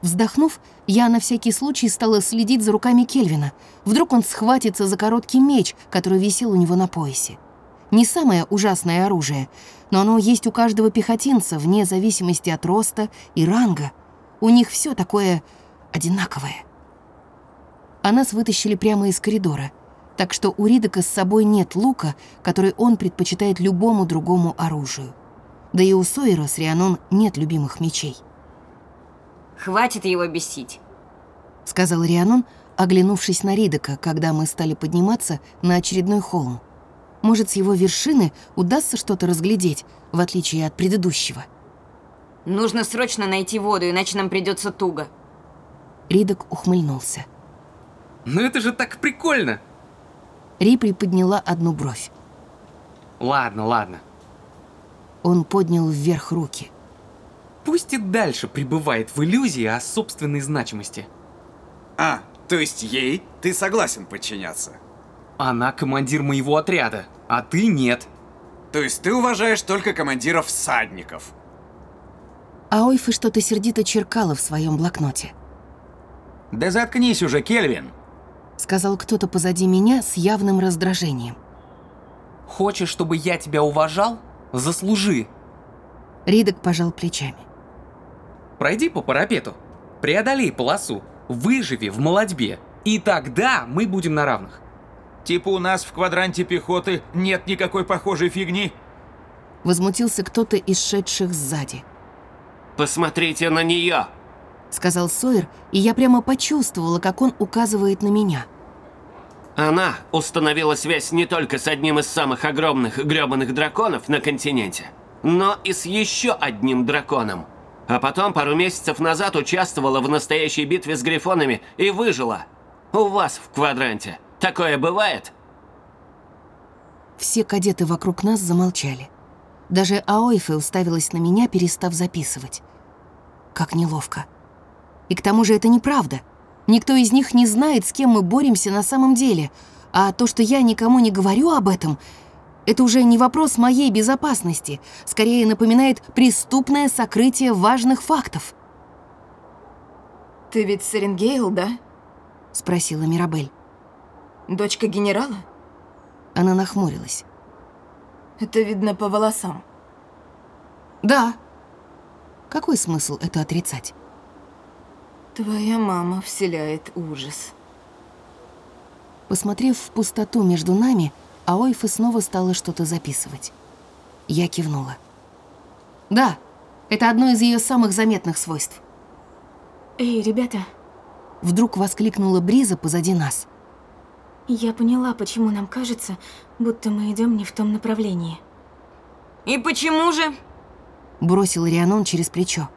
Вздохнув, я на всякий случай стала следить за руками Кельвина. Вдруг он схватится за короткий меч, который висел у него на поясе. Не самое ужасное оружие, но оно есть у каждого пехотинца, вне зависимости от роста и ранга. У них все такое одинаковое. А нас вытащили прямо из коридора, так что у Ридока с собой нет лука, который он предпочитает любому другому оружию. Да и у Сойера с Рианон нет любимых мечей. Хватит его бесить. сказал Рианон, оглянувшись на Ридока, когда мы стали подниматься на очередной холм. Может, с его вершины удастся что-то разглядеть, в отличие от предыдущего. Нужно срочно найти воду, иначе нам придется туго. Ридок ухмыльнулся. Ну это же так прикольно. Ри приподняла одну бровь. Ладно, ладно. Он поднял вверх руки. Пусть и дальше пребывает в иллюзии о собственной значимости. А, то есть ей ты согласен подчиняться? Она командир моего отряда, а ты нет. То есть ты уважаешь только командиров всадников? А Ойфы что-то сердито черкала в своем блокноте. Да заткнись уже, Кельвин. Сказал кто-то позади меня с явным раздражением. Хочешь, чтобы я тебя уважал? Заслужи. Ридок пожал плечами. Пройди по парапету, преодолей полосу, выживи в молодьбе, и тогда мы будем на равных. Типа у нас в квадранте пехоты нет никакой похожей фигни. Возмутился кто-то из шедших сзади. Посмотрите на нее! Сказал Сойер, и я прямо почувствовала, как он указывает на меня. Она установила связь не только с одним из самых огромных грёбаных драконов на континенте, но и с еще одним драконом. А потом пару месяцев назад участвовала в настоящей битве с грифонами и выжила. У вас в квадранте. Такое бывает? Все кадеты вокруг нас замолчали. Даже Аойфе уставилась на меня, перестав записывать. Как неловко. И к тому же это неправда. Никто из них не знает, с кем мы боремся на самом деле. А то, что я никому не говорю об этом, это уже не вопрос моей безопасности. Скорее напоминает преступное сокрытие важных фактов. Ты ведь Серенгейл, да? Спросила Мирабель. Дочка генерала? Она нахмурилась. Это видно по волосам. Да. Какой смысл это отрицать? Твоя мама вселяет ужас. Посмотрев в пустоту между нами, Аойфа снова стала что-то записывать. Я кивнула. Да, это одно из ее самых заметных свойств. Эй, ребята, Вдруг воскликнула Бриза позади нас. я поняла, почему нам кажется, будто мы идем не в том направлении. И почему же? Бросил Рианон через плечо.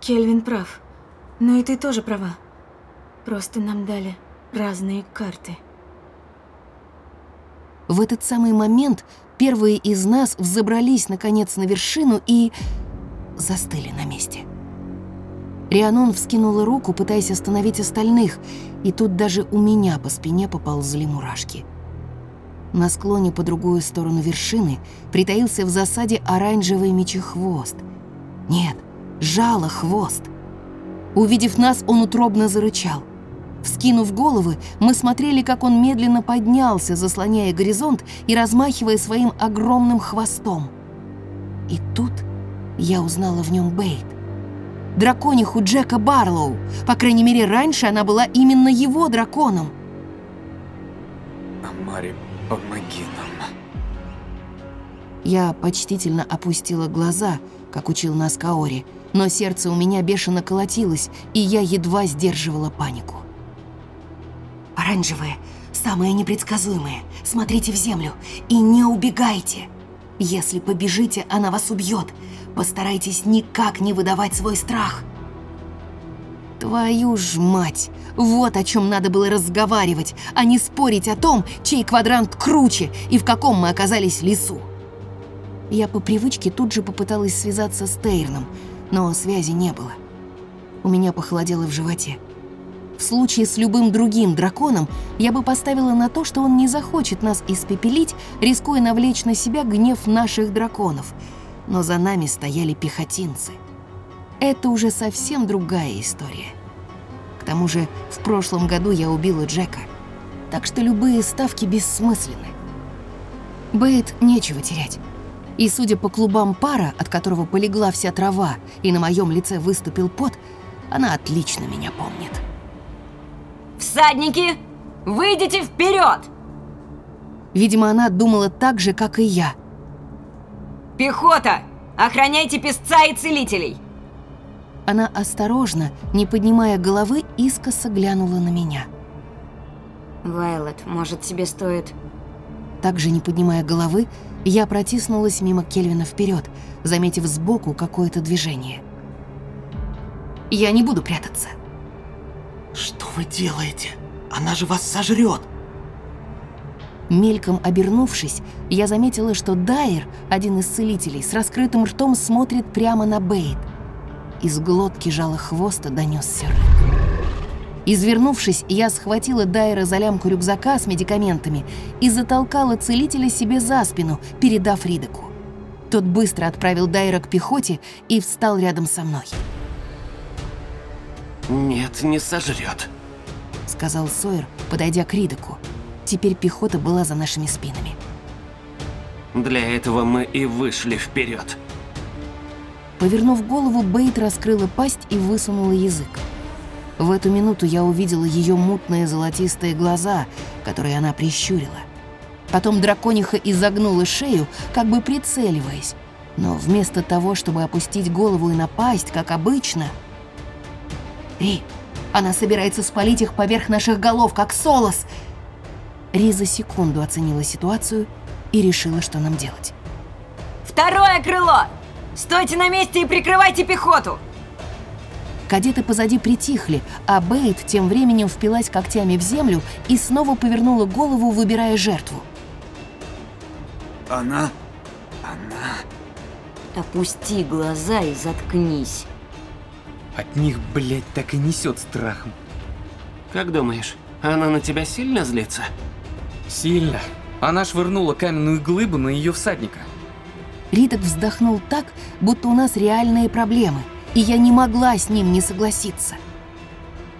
Кельвин прав. Но и ты тоже права. Просто нам дали разные карты. В этот самый момент первые из нас взобрались наконец на вершину и застыли на месте. Рианон вскинула руку, пытаясь остановить остальных, и тут даже у меня по спине поползли мурашки. На склоне по другую сторону вершины притаился в засаде оранжевый мечехвост. Нет, жало хвост. Увидев нас, он утробно зарычал. Вскинув головы, мы смотрели, как он медленно поднялся, заслоняя горизонт и размахивая своим огромным хвостом. И тут я узнала в нем Бейт. Дракониху Джека Барлоу. По крайней мере, раньше она была именно его драконом. Амари, помоги нам. Я почтительно опустила глаза, как учил нас Каори, но сердце у меня бешено колотилось, и я едва сдерживала панику. Оранжевые, самые непредсказуемые. Смотрите в землю и не убегайте. Если побежите, она вас убьет. Постарайтесь никак не выдавать свой страх. Твою ж мать! Вот о чем надо было разговаривать, а не спорить о том, чей квадрант круче и в каком мы оказались лесу. Я по привычке тут же попыталась связаться с Тейрном, но связи не было. У меня похолодело в животе. В случае с любым другим драконом я бы поставила на то, что он не захочет нас испепелить, рискуя навлечь на себя гнев наших драконов. Но за нами стояли пехотинцы. Это уже совсем другая история. К тому же в прошлом году я убила Джека, так что любые ставки бессмысленны. Бейт нечего терять. И судя по клубам пара, от которого полегла вся трава, и на моем лице выступил пот, она отлично меня помнит. Всадники, выйдите вперед! Видимо, она думала так же, как и я. Пехота, охраняйте песца и целителей. Она осторожно, не поднимая головы, искоса глянула на меня. Вайлет, может, тебе стоит... Также не поднимая головы, я протиснулась мимо Кельвина вперед, заметив сбоку какое-то движение. Я не буду прятаться. Что вы делаете? Она же вас сожрет! Мельком обернувшись, я заметила, что Дайер, один из целителей, с раскрытым ртом смотрит прямо на Бейт. Из глотки жала хвоста донесся рык. Извернувшись, я схватила Дайера за лямку рюкзака с медикаментами и затолкала целителя себе за спину, передав Ридеку. Тот быстро отправил Дайера к пехоте и встал рядом со мной. Нет, не сожрет. Сказал Сойер, подойдя к Ридеку. Теперь пехота была за нашими спинами. Для этого мы и вышли вперед. Повернув голову, Бейт раскрыла пасть и высунула язык. В эту минуту я увидела ее мутные золотистые глаза, которые она прищурила. Потом дракониха изогнула шею, как бы прицеливаясь. Но вместо того, чтобы опустить голову и напасть, как обычно... Ри, она собирается спалить их поверх наших голов, как солос. Ри за секунду оценила ситуацию и решила, что нам делать. Второе крыло! Стойте на месте и прикрывайте пехоту! Кадеты позади притихли, а Бейт тем временем впилась когтями в землю и снова повернула голову, выбирая жертву. Она... Она... Опусти глаза и заткнись. От них, блядь, так и несет страхом. Как думаешь, она на тебя сильно злится? Сильно. Она швырнула каменную глыбу на ее всадника. Ридок вздохнул так, будто у нас реальные проблемы, и я не могла с ним не согласиться.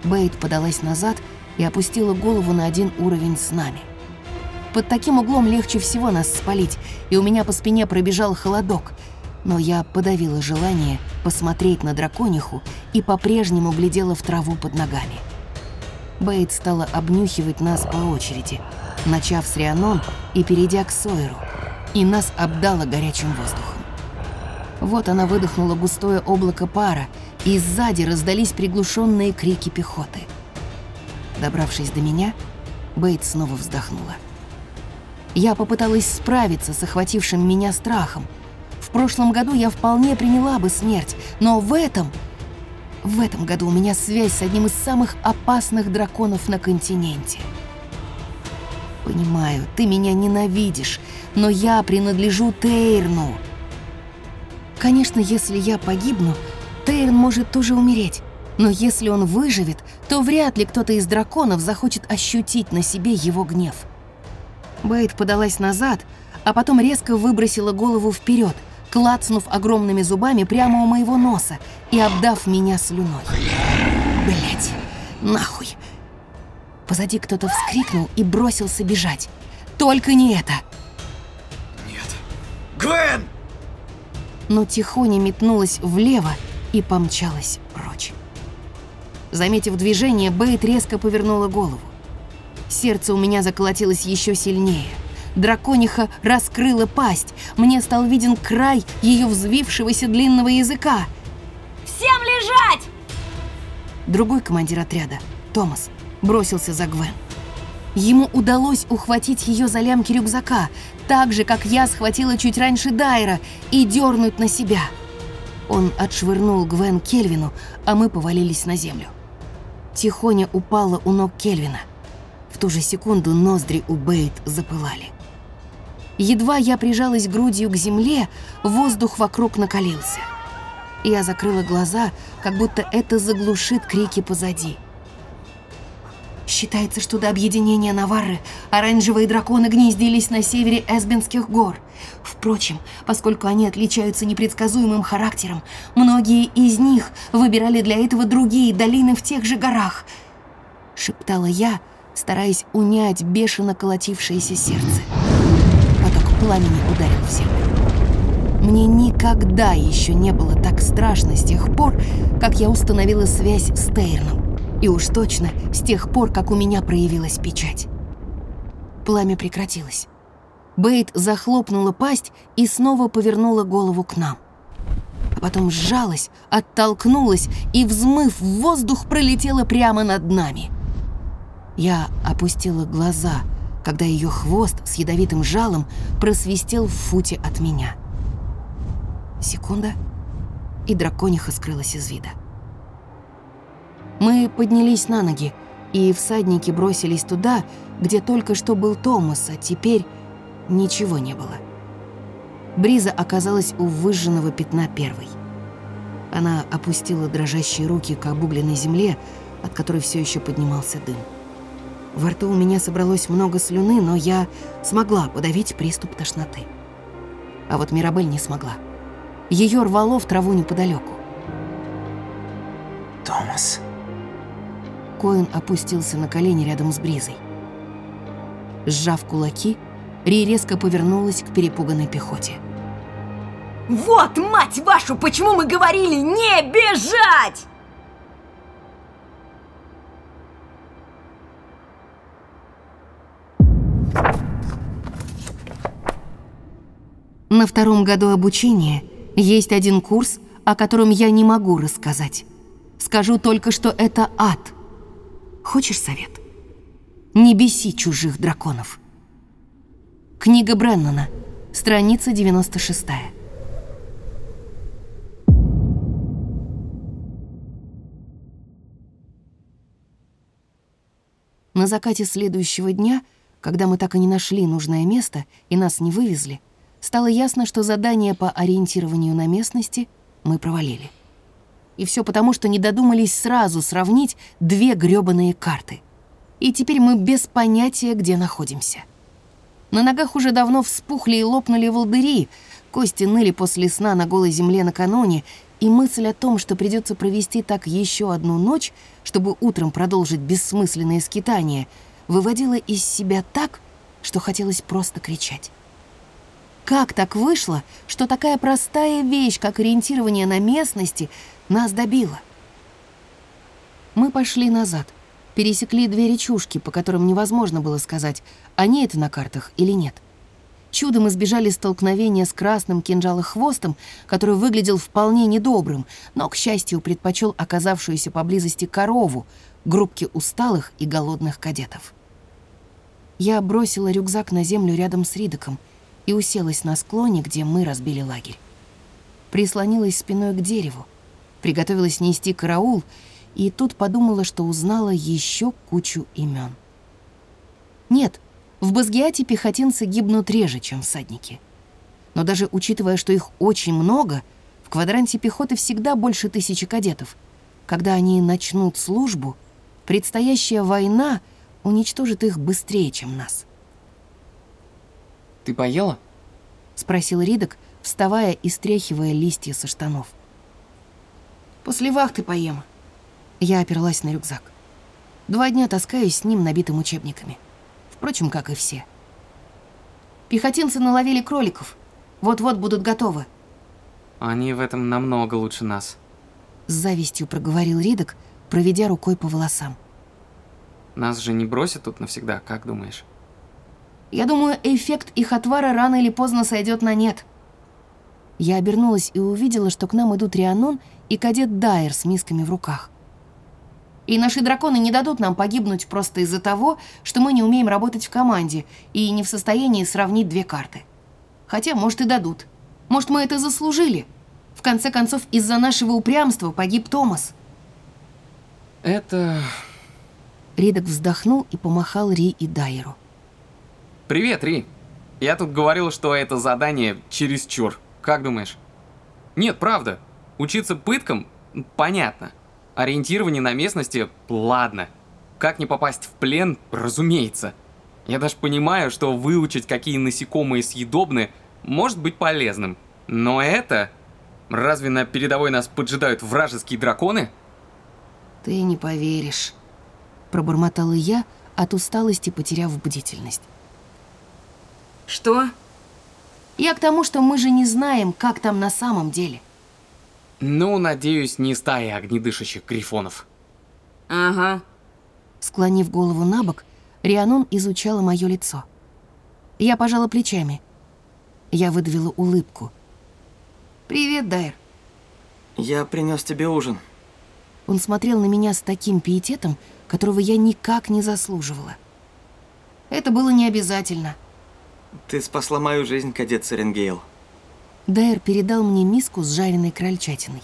Бейт подалась назад и опустила голову на один уровень с нами. Под таким углом легче всего нас спалить, и у меня по спине пробежал холодок, но я подавила желание посмотреть на дракониху и по-прежнему глядела в траву под ногами. Бейт стала обнюхивать нас по очереди, начав с Рианон и перейдя к Сойеру, и нас обдала горячим воздухом. Вот она выдохнула густое облако пара, и сзади раздались приглушенные крики пехоты. Добравшись до меня, Бейт снова вздохнула. Я попыталась справиться с охватившим меня страхом. В прошлом году я вполне приняла бы смерть, но в этом... В этом году у меня связь с одним из самых опасных драконов на континенте. Понимаю, ты меня ненавидишь, но я принадлежу Тейрну. Конечно, если я погибну, Тейрн может тоже умереть. Но если он выживет, то вряд ли кто-то из драконов захочет ощутить на себе его гнев. Бейт подалась назад, а потом резко выбросила голову вперед, клацнув огромными зубами прямо у моего носа и обдав меня слюной. Блять, нахуй! Позади кто-то вскрикнул и бросился бежать. Только не это! Гвен! Но Тихоня метнулась влево и помчалась прочь. Заметив движение, Бейт резко повернула голову. Сердце у меня заколотилось еще сильнее. Дракониха раскрыла пасть. Мне стал виден край ее взвившегося длинного языка. Всем лежать! Другой командир отряда, Томас, бросился за Гвен. Ему удалось ухватить ее за лямки рюкзака, так же, как я схватила чуть раньше Дайра, и дернуть на себя. Он отшвырнул Гвен Кельвину, а мы повалились на землю. Тихоня упала у ног Кельвина. В ту же секунду ноздри у Бейт запылали. Едва я прижалась грудью к земле, воздух вокруг накалился. Я закрыла глаза, как будто это заглушит крики позади. Считается, что до объединения Наварры оранжевые драконы гнездились на севере Эсбинских гор. Впрочем, поскольку они отличаются непредсказуемым характером, многие из них выбирали для этого другие долины в тех же горах. Шептала я, стараясь унять бешено колотившееся сердце. Поток пламени ударил в землю. Мне никогда еще не было так страшно с тех пор, как я установила связь с Тейрном. И уж точно с тех пор, как у меня проявилась печать. Пламя прекратилось. Бейт захлопнула пасть и снова повернула голову к нам. А потом сжалась, оттолкнулась и, взмыв в воздух, пролетела прямо над нами. Я опустила глаза, когда ее хвост с ядовитым жалом просвистел в футе от меня. Секунда, и дракониха скрылась из вида. Мы поднялись на ноги, и всадники бросились туда, где только что был Томас, а теперь ничего не было. Бриза оказалась у выжженного пятна первой. Она опустила дрожащие руки к обугленной земле, от которой все еще поднимался дым. Во рту у меня собралось много слюны, но я смогла подавить приступ тошноты. А вот Мирабель не смогла. Ее рвало в траву неподалеку. Томас. Коэн опустился на колени рядом с Бризой. Сжав кулаки, Ри резко повернулась к перепуганной пехоте. Вот, мать вашу, почему мы говорили не бежать! На втором году обучения есть один курс, о котором я не могу рассказать. Скажу только, что это ад. Хочешь совет? Не беси чужих драконов. Книга Бреннана, страница 96. На закате следующего дня, когда мы так и не нашли нужное место и нас не вывезли, стало ясно, что задание по ориентированию на местности мы провалили. И все потому, что не додумались сразу сравнить две грёбаные карты. И теперь мы без понятия, где находимся. На ногах уже давно вспухли и лопнули волдыри, кости ныли после сна на голой земле накануне, И мысль о том, что придется провести так еще одну ночь, чтобы утром продолжить бессмысленное скитание, выводила из себя так, что хотелось просто кричать. Как так вышло, что такая простая вещь, как ориентирование на местности, нас добила? Мы пошли назад, пересекли две речушки, по которым невозможно было сказать, они это на картах или нет. Чудом избежали столкновения с красным кинжалохвостом, который выглядел вполне недобрым, но, к счастью, предпочел оказавшуюся поблизости корову, группке усталых и голодных кадетов. Я бросила рюкзак на землю рядом с Ридоком и уселась на склоне, где мы разбили лагерь. Прислонилась спиной к дереву, приготовилась нести караул, и тут подумала, что узнала еще кучу имен. Нет, в Базгиате пехотинцы гибнут реже, чем всадники. Но даже учитывая, что их очень много, в квадранте пехоты всегда больше тысячи кадетов. Когда они начнут службу, предстоящая война уничтожит их быстрее, чем нас. Ты поела? Спросил Ридок, вставая и стряхивая листья со штанов. После вахты поем. Я оперлась на рюкзак. Два дня таскаюсь с ним, набитым учебниками. Впрочем, как и все. Пехотинцы наловили кроликов. Вот-вот будут готовы. Они в этом намного лучше нас. С завистью проговорил Ридок, проведя рукой по волосам. Нас же не бросят тут навсегда, как думаешь? Я думаю, эффект их отвара рано или поздно сойдет на нет. Я обернулась и увидела, что к нам идут Рианон и кадет Дайер с мисками в руках. И наши драконы не дадут нам погибнуть просто из-за того, что мы не умеем работать в команде и не в состоянии сравнить две карты. Хотя, может, и дадут. Может, мы это заслужили. В конце концов, из-за нашего упрямства погиб Томас. Это... Ридок вздохнул и помахал Ри и Дайеру. Привет, Ри. Я тут говорил, что это задание чересчур. Как думаешь? Нет, правда. Учиться пыткам? Понятно. Ориентирование на местности – ладно. Как не попасть в плен – разумеется. Я даже понимаю, что выучить, какие насекомые съедобны, может быть полезным. Но это... Разве на передовой нас поджидают вражеские драконы? Ты не поверишь. Пробормотала я, от усталости потеряв бдительность. Что? Я к тому, что мы же не знаем, как там на самом деле. Ну, надеюсь, не стая огнедышащих грифонов. Ага. Склонив голову на бок, Рианон изучала мое лицо. Я пожала плечами. Я выдавила улыбку. «Привет, Дайр». «Я принес тебе ужин». Он смотрел на меня с таким пиететом, которого я никак не заслуживала. «Это было не обязательно». «Ты спасла мою жизнь, кадет Серенгейл». Дайер передал мне миску с жареной крольчатиной.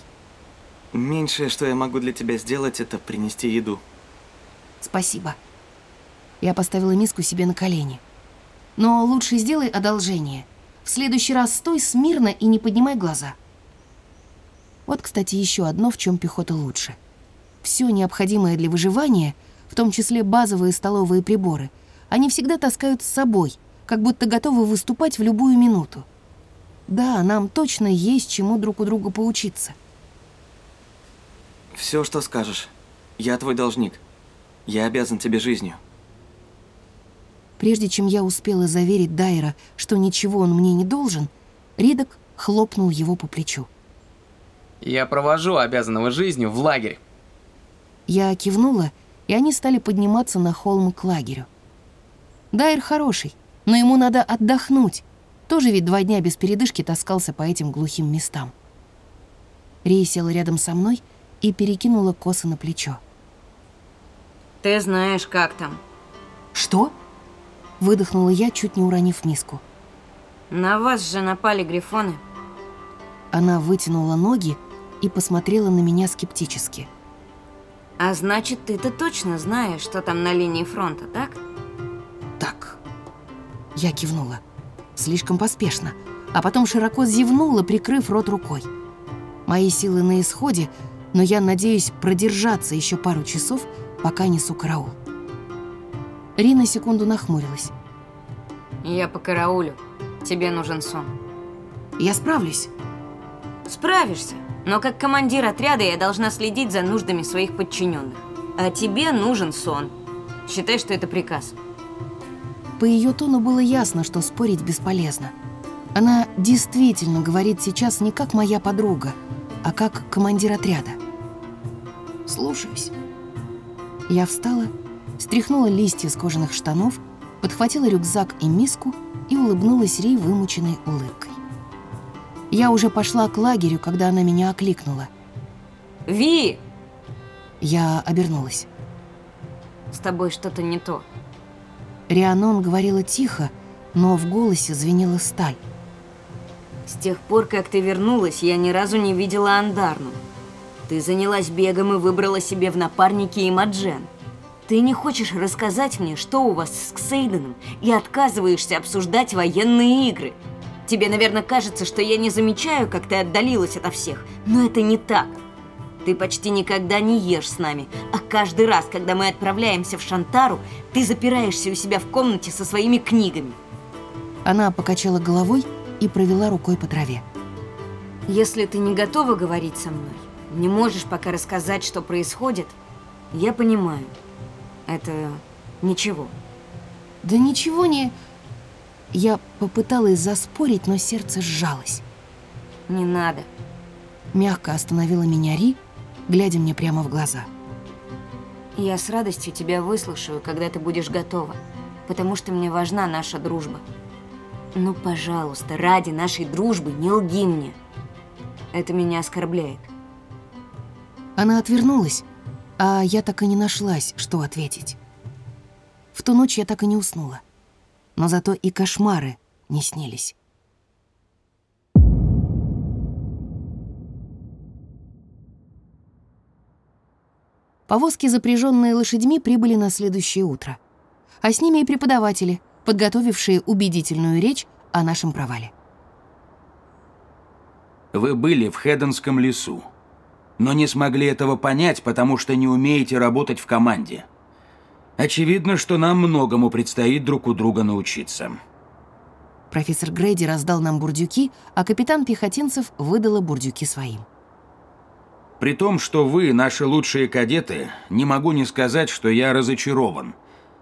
Меньшее, что я могу для тебя сделать, это принести еду. Спасибо. Я поставила миску себе на колени. Но лучше сделай одолжение. В следующий раз стой смирно и не поднимай глаза. Вот, кстати, еще одно, в чем пехота лучше. Все необходимое для выживания, в том числе базовые столовые приборы, они всегда таскают с собой, как будто готовы выступать в любую минуту. Да, нам точно есть чему друг у друга поучиться. Все, что скажешь. Я твой должник. Я обязан тебе жизнью. Прежде чем я успела заверить Дайера, что ничего он мне не должен, Ридок хлопнул его по плечу. Я провожу обязанного жизнью в лагерь. Я кивнула, и они стали подниматься на холм к лагерю. Дайер хороший, но ему надо отдохнуть, тоже ведь два дня без передышки таскался по этим глухим местам. Рей села рядом со мной и перекинула косы на плечо. Ты знаешь, как там. Что? Выдохнула я, чуть не уронив миску. На вас же напали грифоны. Она вытянула ноги и посмотрела на меня скептически. А значит, ты-то точно знаешь, что там на линии фронта, так? Так. Я кивнула слишком поспешно, а потом широко зевнула, прикрыв рот рукой. Мои силы на исходе, но я надеюсь продержаться еще пару часов, пока несу караул. Рина секунду нахмурилась. Я по караулю. Тебе нужен сон. Я справлюсь. Справишься. Но как командир отряда я должна следить за нуждами своих подчиненных. А тебе нужен сон. Считай, что это приказ. По ее тону было ясно, что спорить бесполезно. Она действительно говорит сейчас не как моя подруга, а как командир отряда. Слушаюсь. Я встала, стряхнула листья с кожаных штанов, подхватила рюкзак и миску и улыбнулась Ри вымученной улыбкой. Я уже пошла к лагерю, когда она меня окликнула. Ви! Я обернулась. С тобой что-то не то. Рианон говорила тихо, но в голосе звенела сталь. С тех пор, как ты вернулась, я ни разу не видела Андарну. Ты занялась бегом и выбрала себе в напарники Имаджен. Ты не хочешь рассказать мне, что у вас с Ксейденом, и отказываешься обсуждать военные игры. Тебе, наверное, кажется, что я не замечаю, как ты отдалилась ото всех, но это не так. Ты почти никогда не ешь с нами, а каждый раз, когда мы отправляемся в Шантару, ты запираешься у себя в комнате со своими книгами. Она покачала головой и провела рукой по траве. Если ты не готова говорить со мной, не можешь пока рассказать, что происходит, я понимаю. Это ничего. Да ничего не... Я попыталась заспорить, но сердце сжалось. Не надо. Мягко остановила меня Ри, глядя мне прямо в глаза. Я с радостью тебя выслушаю, когда ты будешь готова, потому что мне важна наша дружба. Ну, пожалуйста, ради нашей дружбы не лги мне. Это меня оскорбляет. Она отвернулась, а я так и не нашлась, что ответить. В ту ночь я так и не уснула. Но зато и кошмары не снились. Повозки, запряженные лошадьми, прибыли на следующее утро. А с ними и преподаватели, подготовившие убедительную речь о нашем провале. Вы были в Хеденском лесу, но не смогли этого понять, потому что не умеете работать в команде. Очевидно, что нам многому предстоит друг у друга научиться. Профессор Грейди раздал нам бурдюки, а капитан Пехотинцев выдала бурдюки своим. При том, что вы наши лучшие кадеты, не могу не сказать, что я разочарован,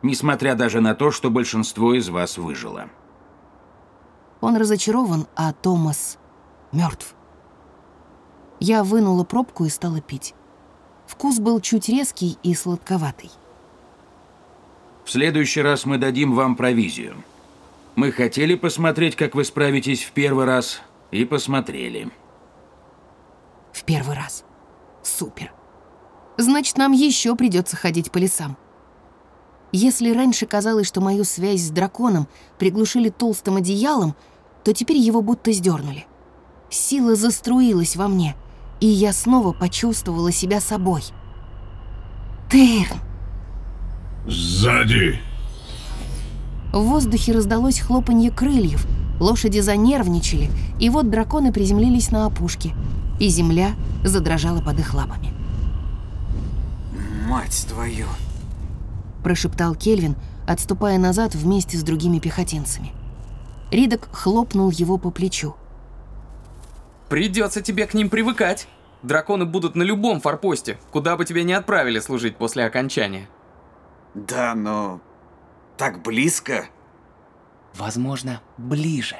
несмотря даже на то, что большинство из вас выжило. Он разочарован, а Томас мертв. Я вынула пробку и стала пить. Вкус был чуть резкий и сладковатый. В следующий раз мы дадим вам провизию. Мы хотели посмотреть, как вы справитесь в первый раз, и посмотрели. В первый раз. Супер. Значит, нам еще придется ходить по лесам. Если раньше казалось, что мою связь с драконом приглушили толстым одеялом, то теперь его будто сдернули. Сила заструилась во мне, и я снова почувствовала себя собой. Тырн! Сзади! В воздухе раздалось хлопанье крыльев, лошади занервничали, и вот драконы приземлились на опушке, и земля задрожала под их лапами. Мать твою! Прошептал Кельвин, отступая назад вместе с другими пехотинцами. Ридок хлопнул его по плечу. Придется тебе к ним привыкать. Драконы будут на любом форпосте, куда бы тебя не отправили служить после окончания. Да, но так близко. Возможно, ближе.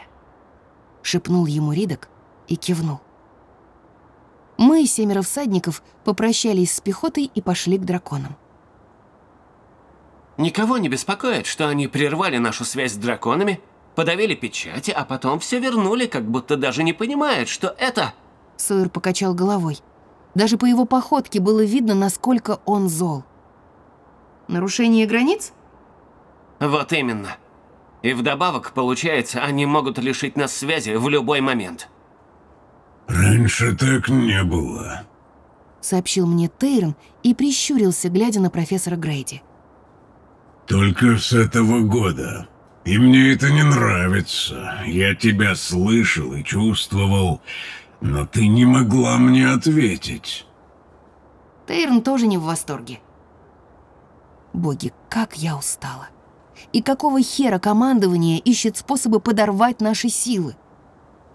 Шепнул ему Ридок и кивнул. Мы, семеро всадников, попрощались с пехотой и пошли к драконам. Никого не беспокоит, что они прервали нашу связь с драконами, подавили печати, а потом все вернули, как будто даже не понимают, что это... Сойер покачал головой. Даже по его походке было видно, насколько он зол. Нарушение границ? Вот именно. И вдобавок, получается, они могут лишить нас связи в любой момент. Раньше так не было. Сообщил мне Тейрон и прищурился, глядя на профессора Грейди. Только с этого года. И мне это не нравится. Я тебя слышал и чувствовал, но ты не могла мне ответить. Тейрон тоже не в восторге. Боги, как я устала. И какого хера командование ищет способы подорвать наши силы?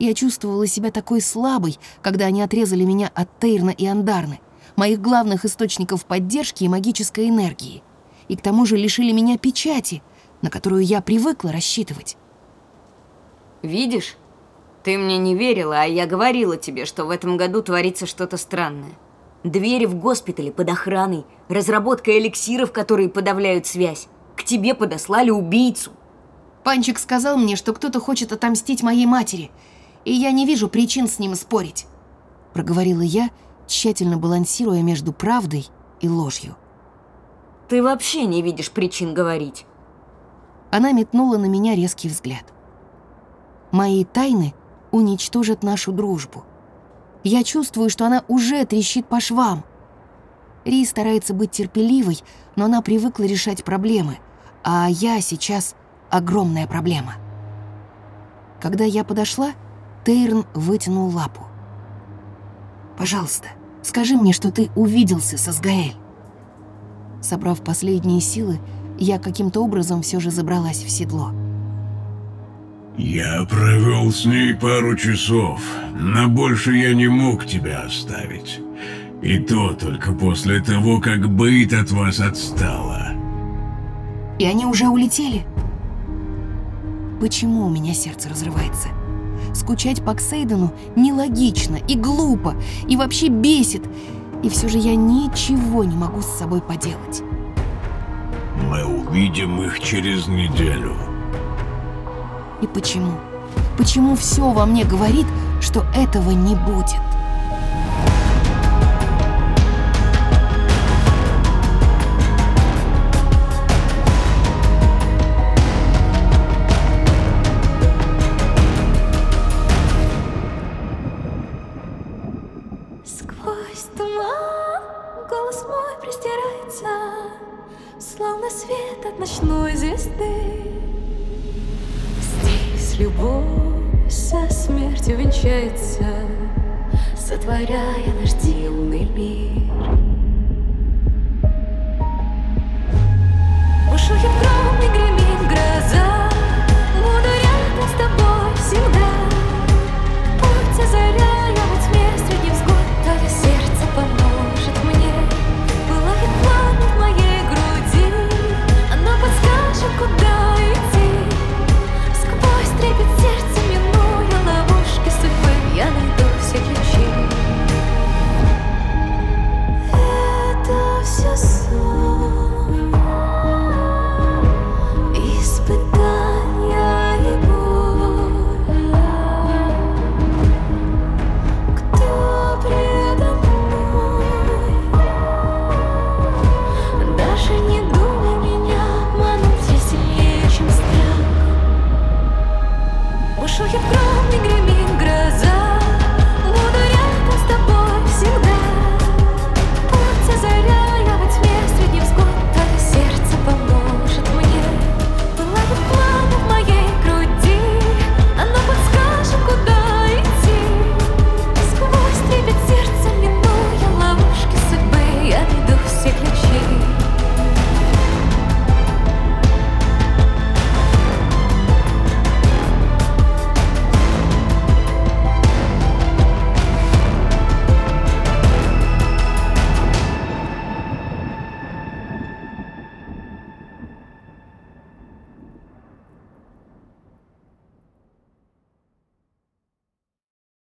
Я чувствовала себя такой слабой, когда они отрезали меня от Тейрна и Андарны, моих главных источников поддержки и магической энергии. И к тому же лишили меня печати, на которую я привыкла рассчитывать. Видишь? Ты мне не верила, а я говорила тебе, что в этом году творится что-то странное. Двери в госпитале под охраной, разработка эликсиров, которые подавляют связь. К тебе подослали убийцу. Панчик сказал мне, что кто-то хочет отомстить моей матери, и я не вижу причин с ним спорить. Проговорила я, тщательно балансируя между правдой и ложью. Ты вообще не видишь причин говорить. Она метнула на меня резкий взгляд. Мои тайны уничтожат нашу дружбу. Я чувствую, что она уже трещит по швам. Ри старается быть терпеливой, но она привыкла решать проблемы, а я сейчас огромная проблема. Когда я подошла, Тейрн вытянул лапу. «Пожалуйста, скажи мне, что ты увиделся со Сгаэль». Собрав последние силы, я каким-то образом все же забралась в седло. Я провел с ней пару часов. На больше я не мог тебя оставить. И то только после того, как Бейт от вас отстала. И они уже улетели? Почему у меня сердце разрывается? Скучать по Ксейдену нелогично и глупо, и вообще бесит. И все же я ничего не могу с собой поделать. Мы увидим их через неделю. И почему? Почему все во мне говорит, что этого не будет? сквозь туман Голос мой простирается Словно свет от ночной звезды. Здесь любовь со смертью венчается Сотворяя наш дивный мир. В ушах гром и гремит гроза Буду рядом с тобой всегда. Путь озаряет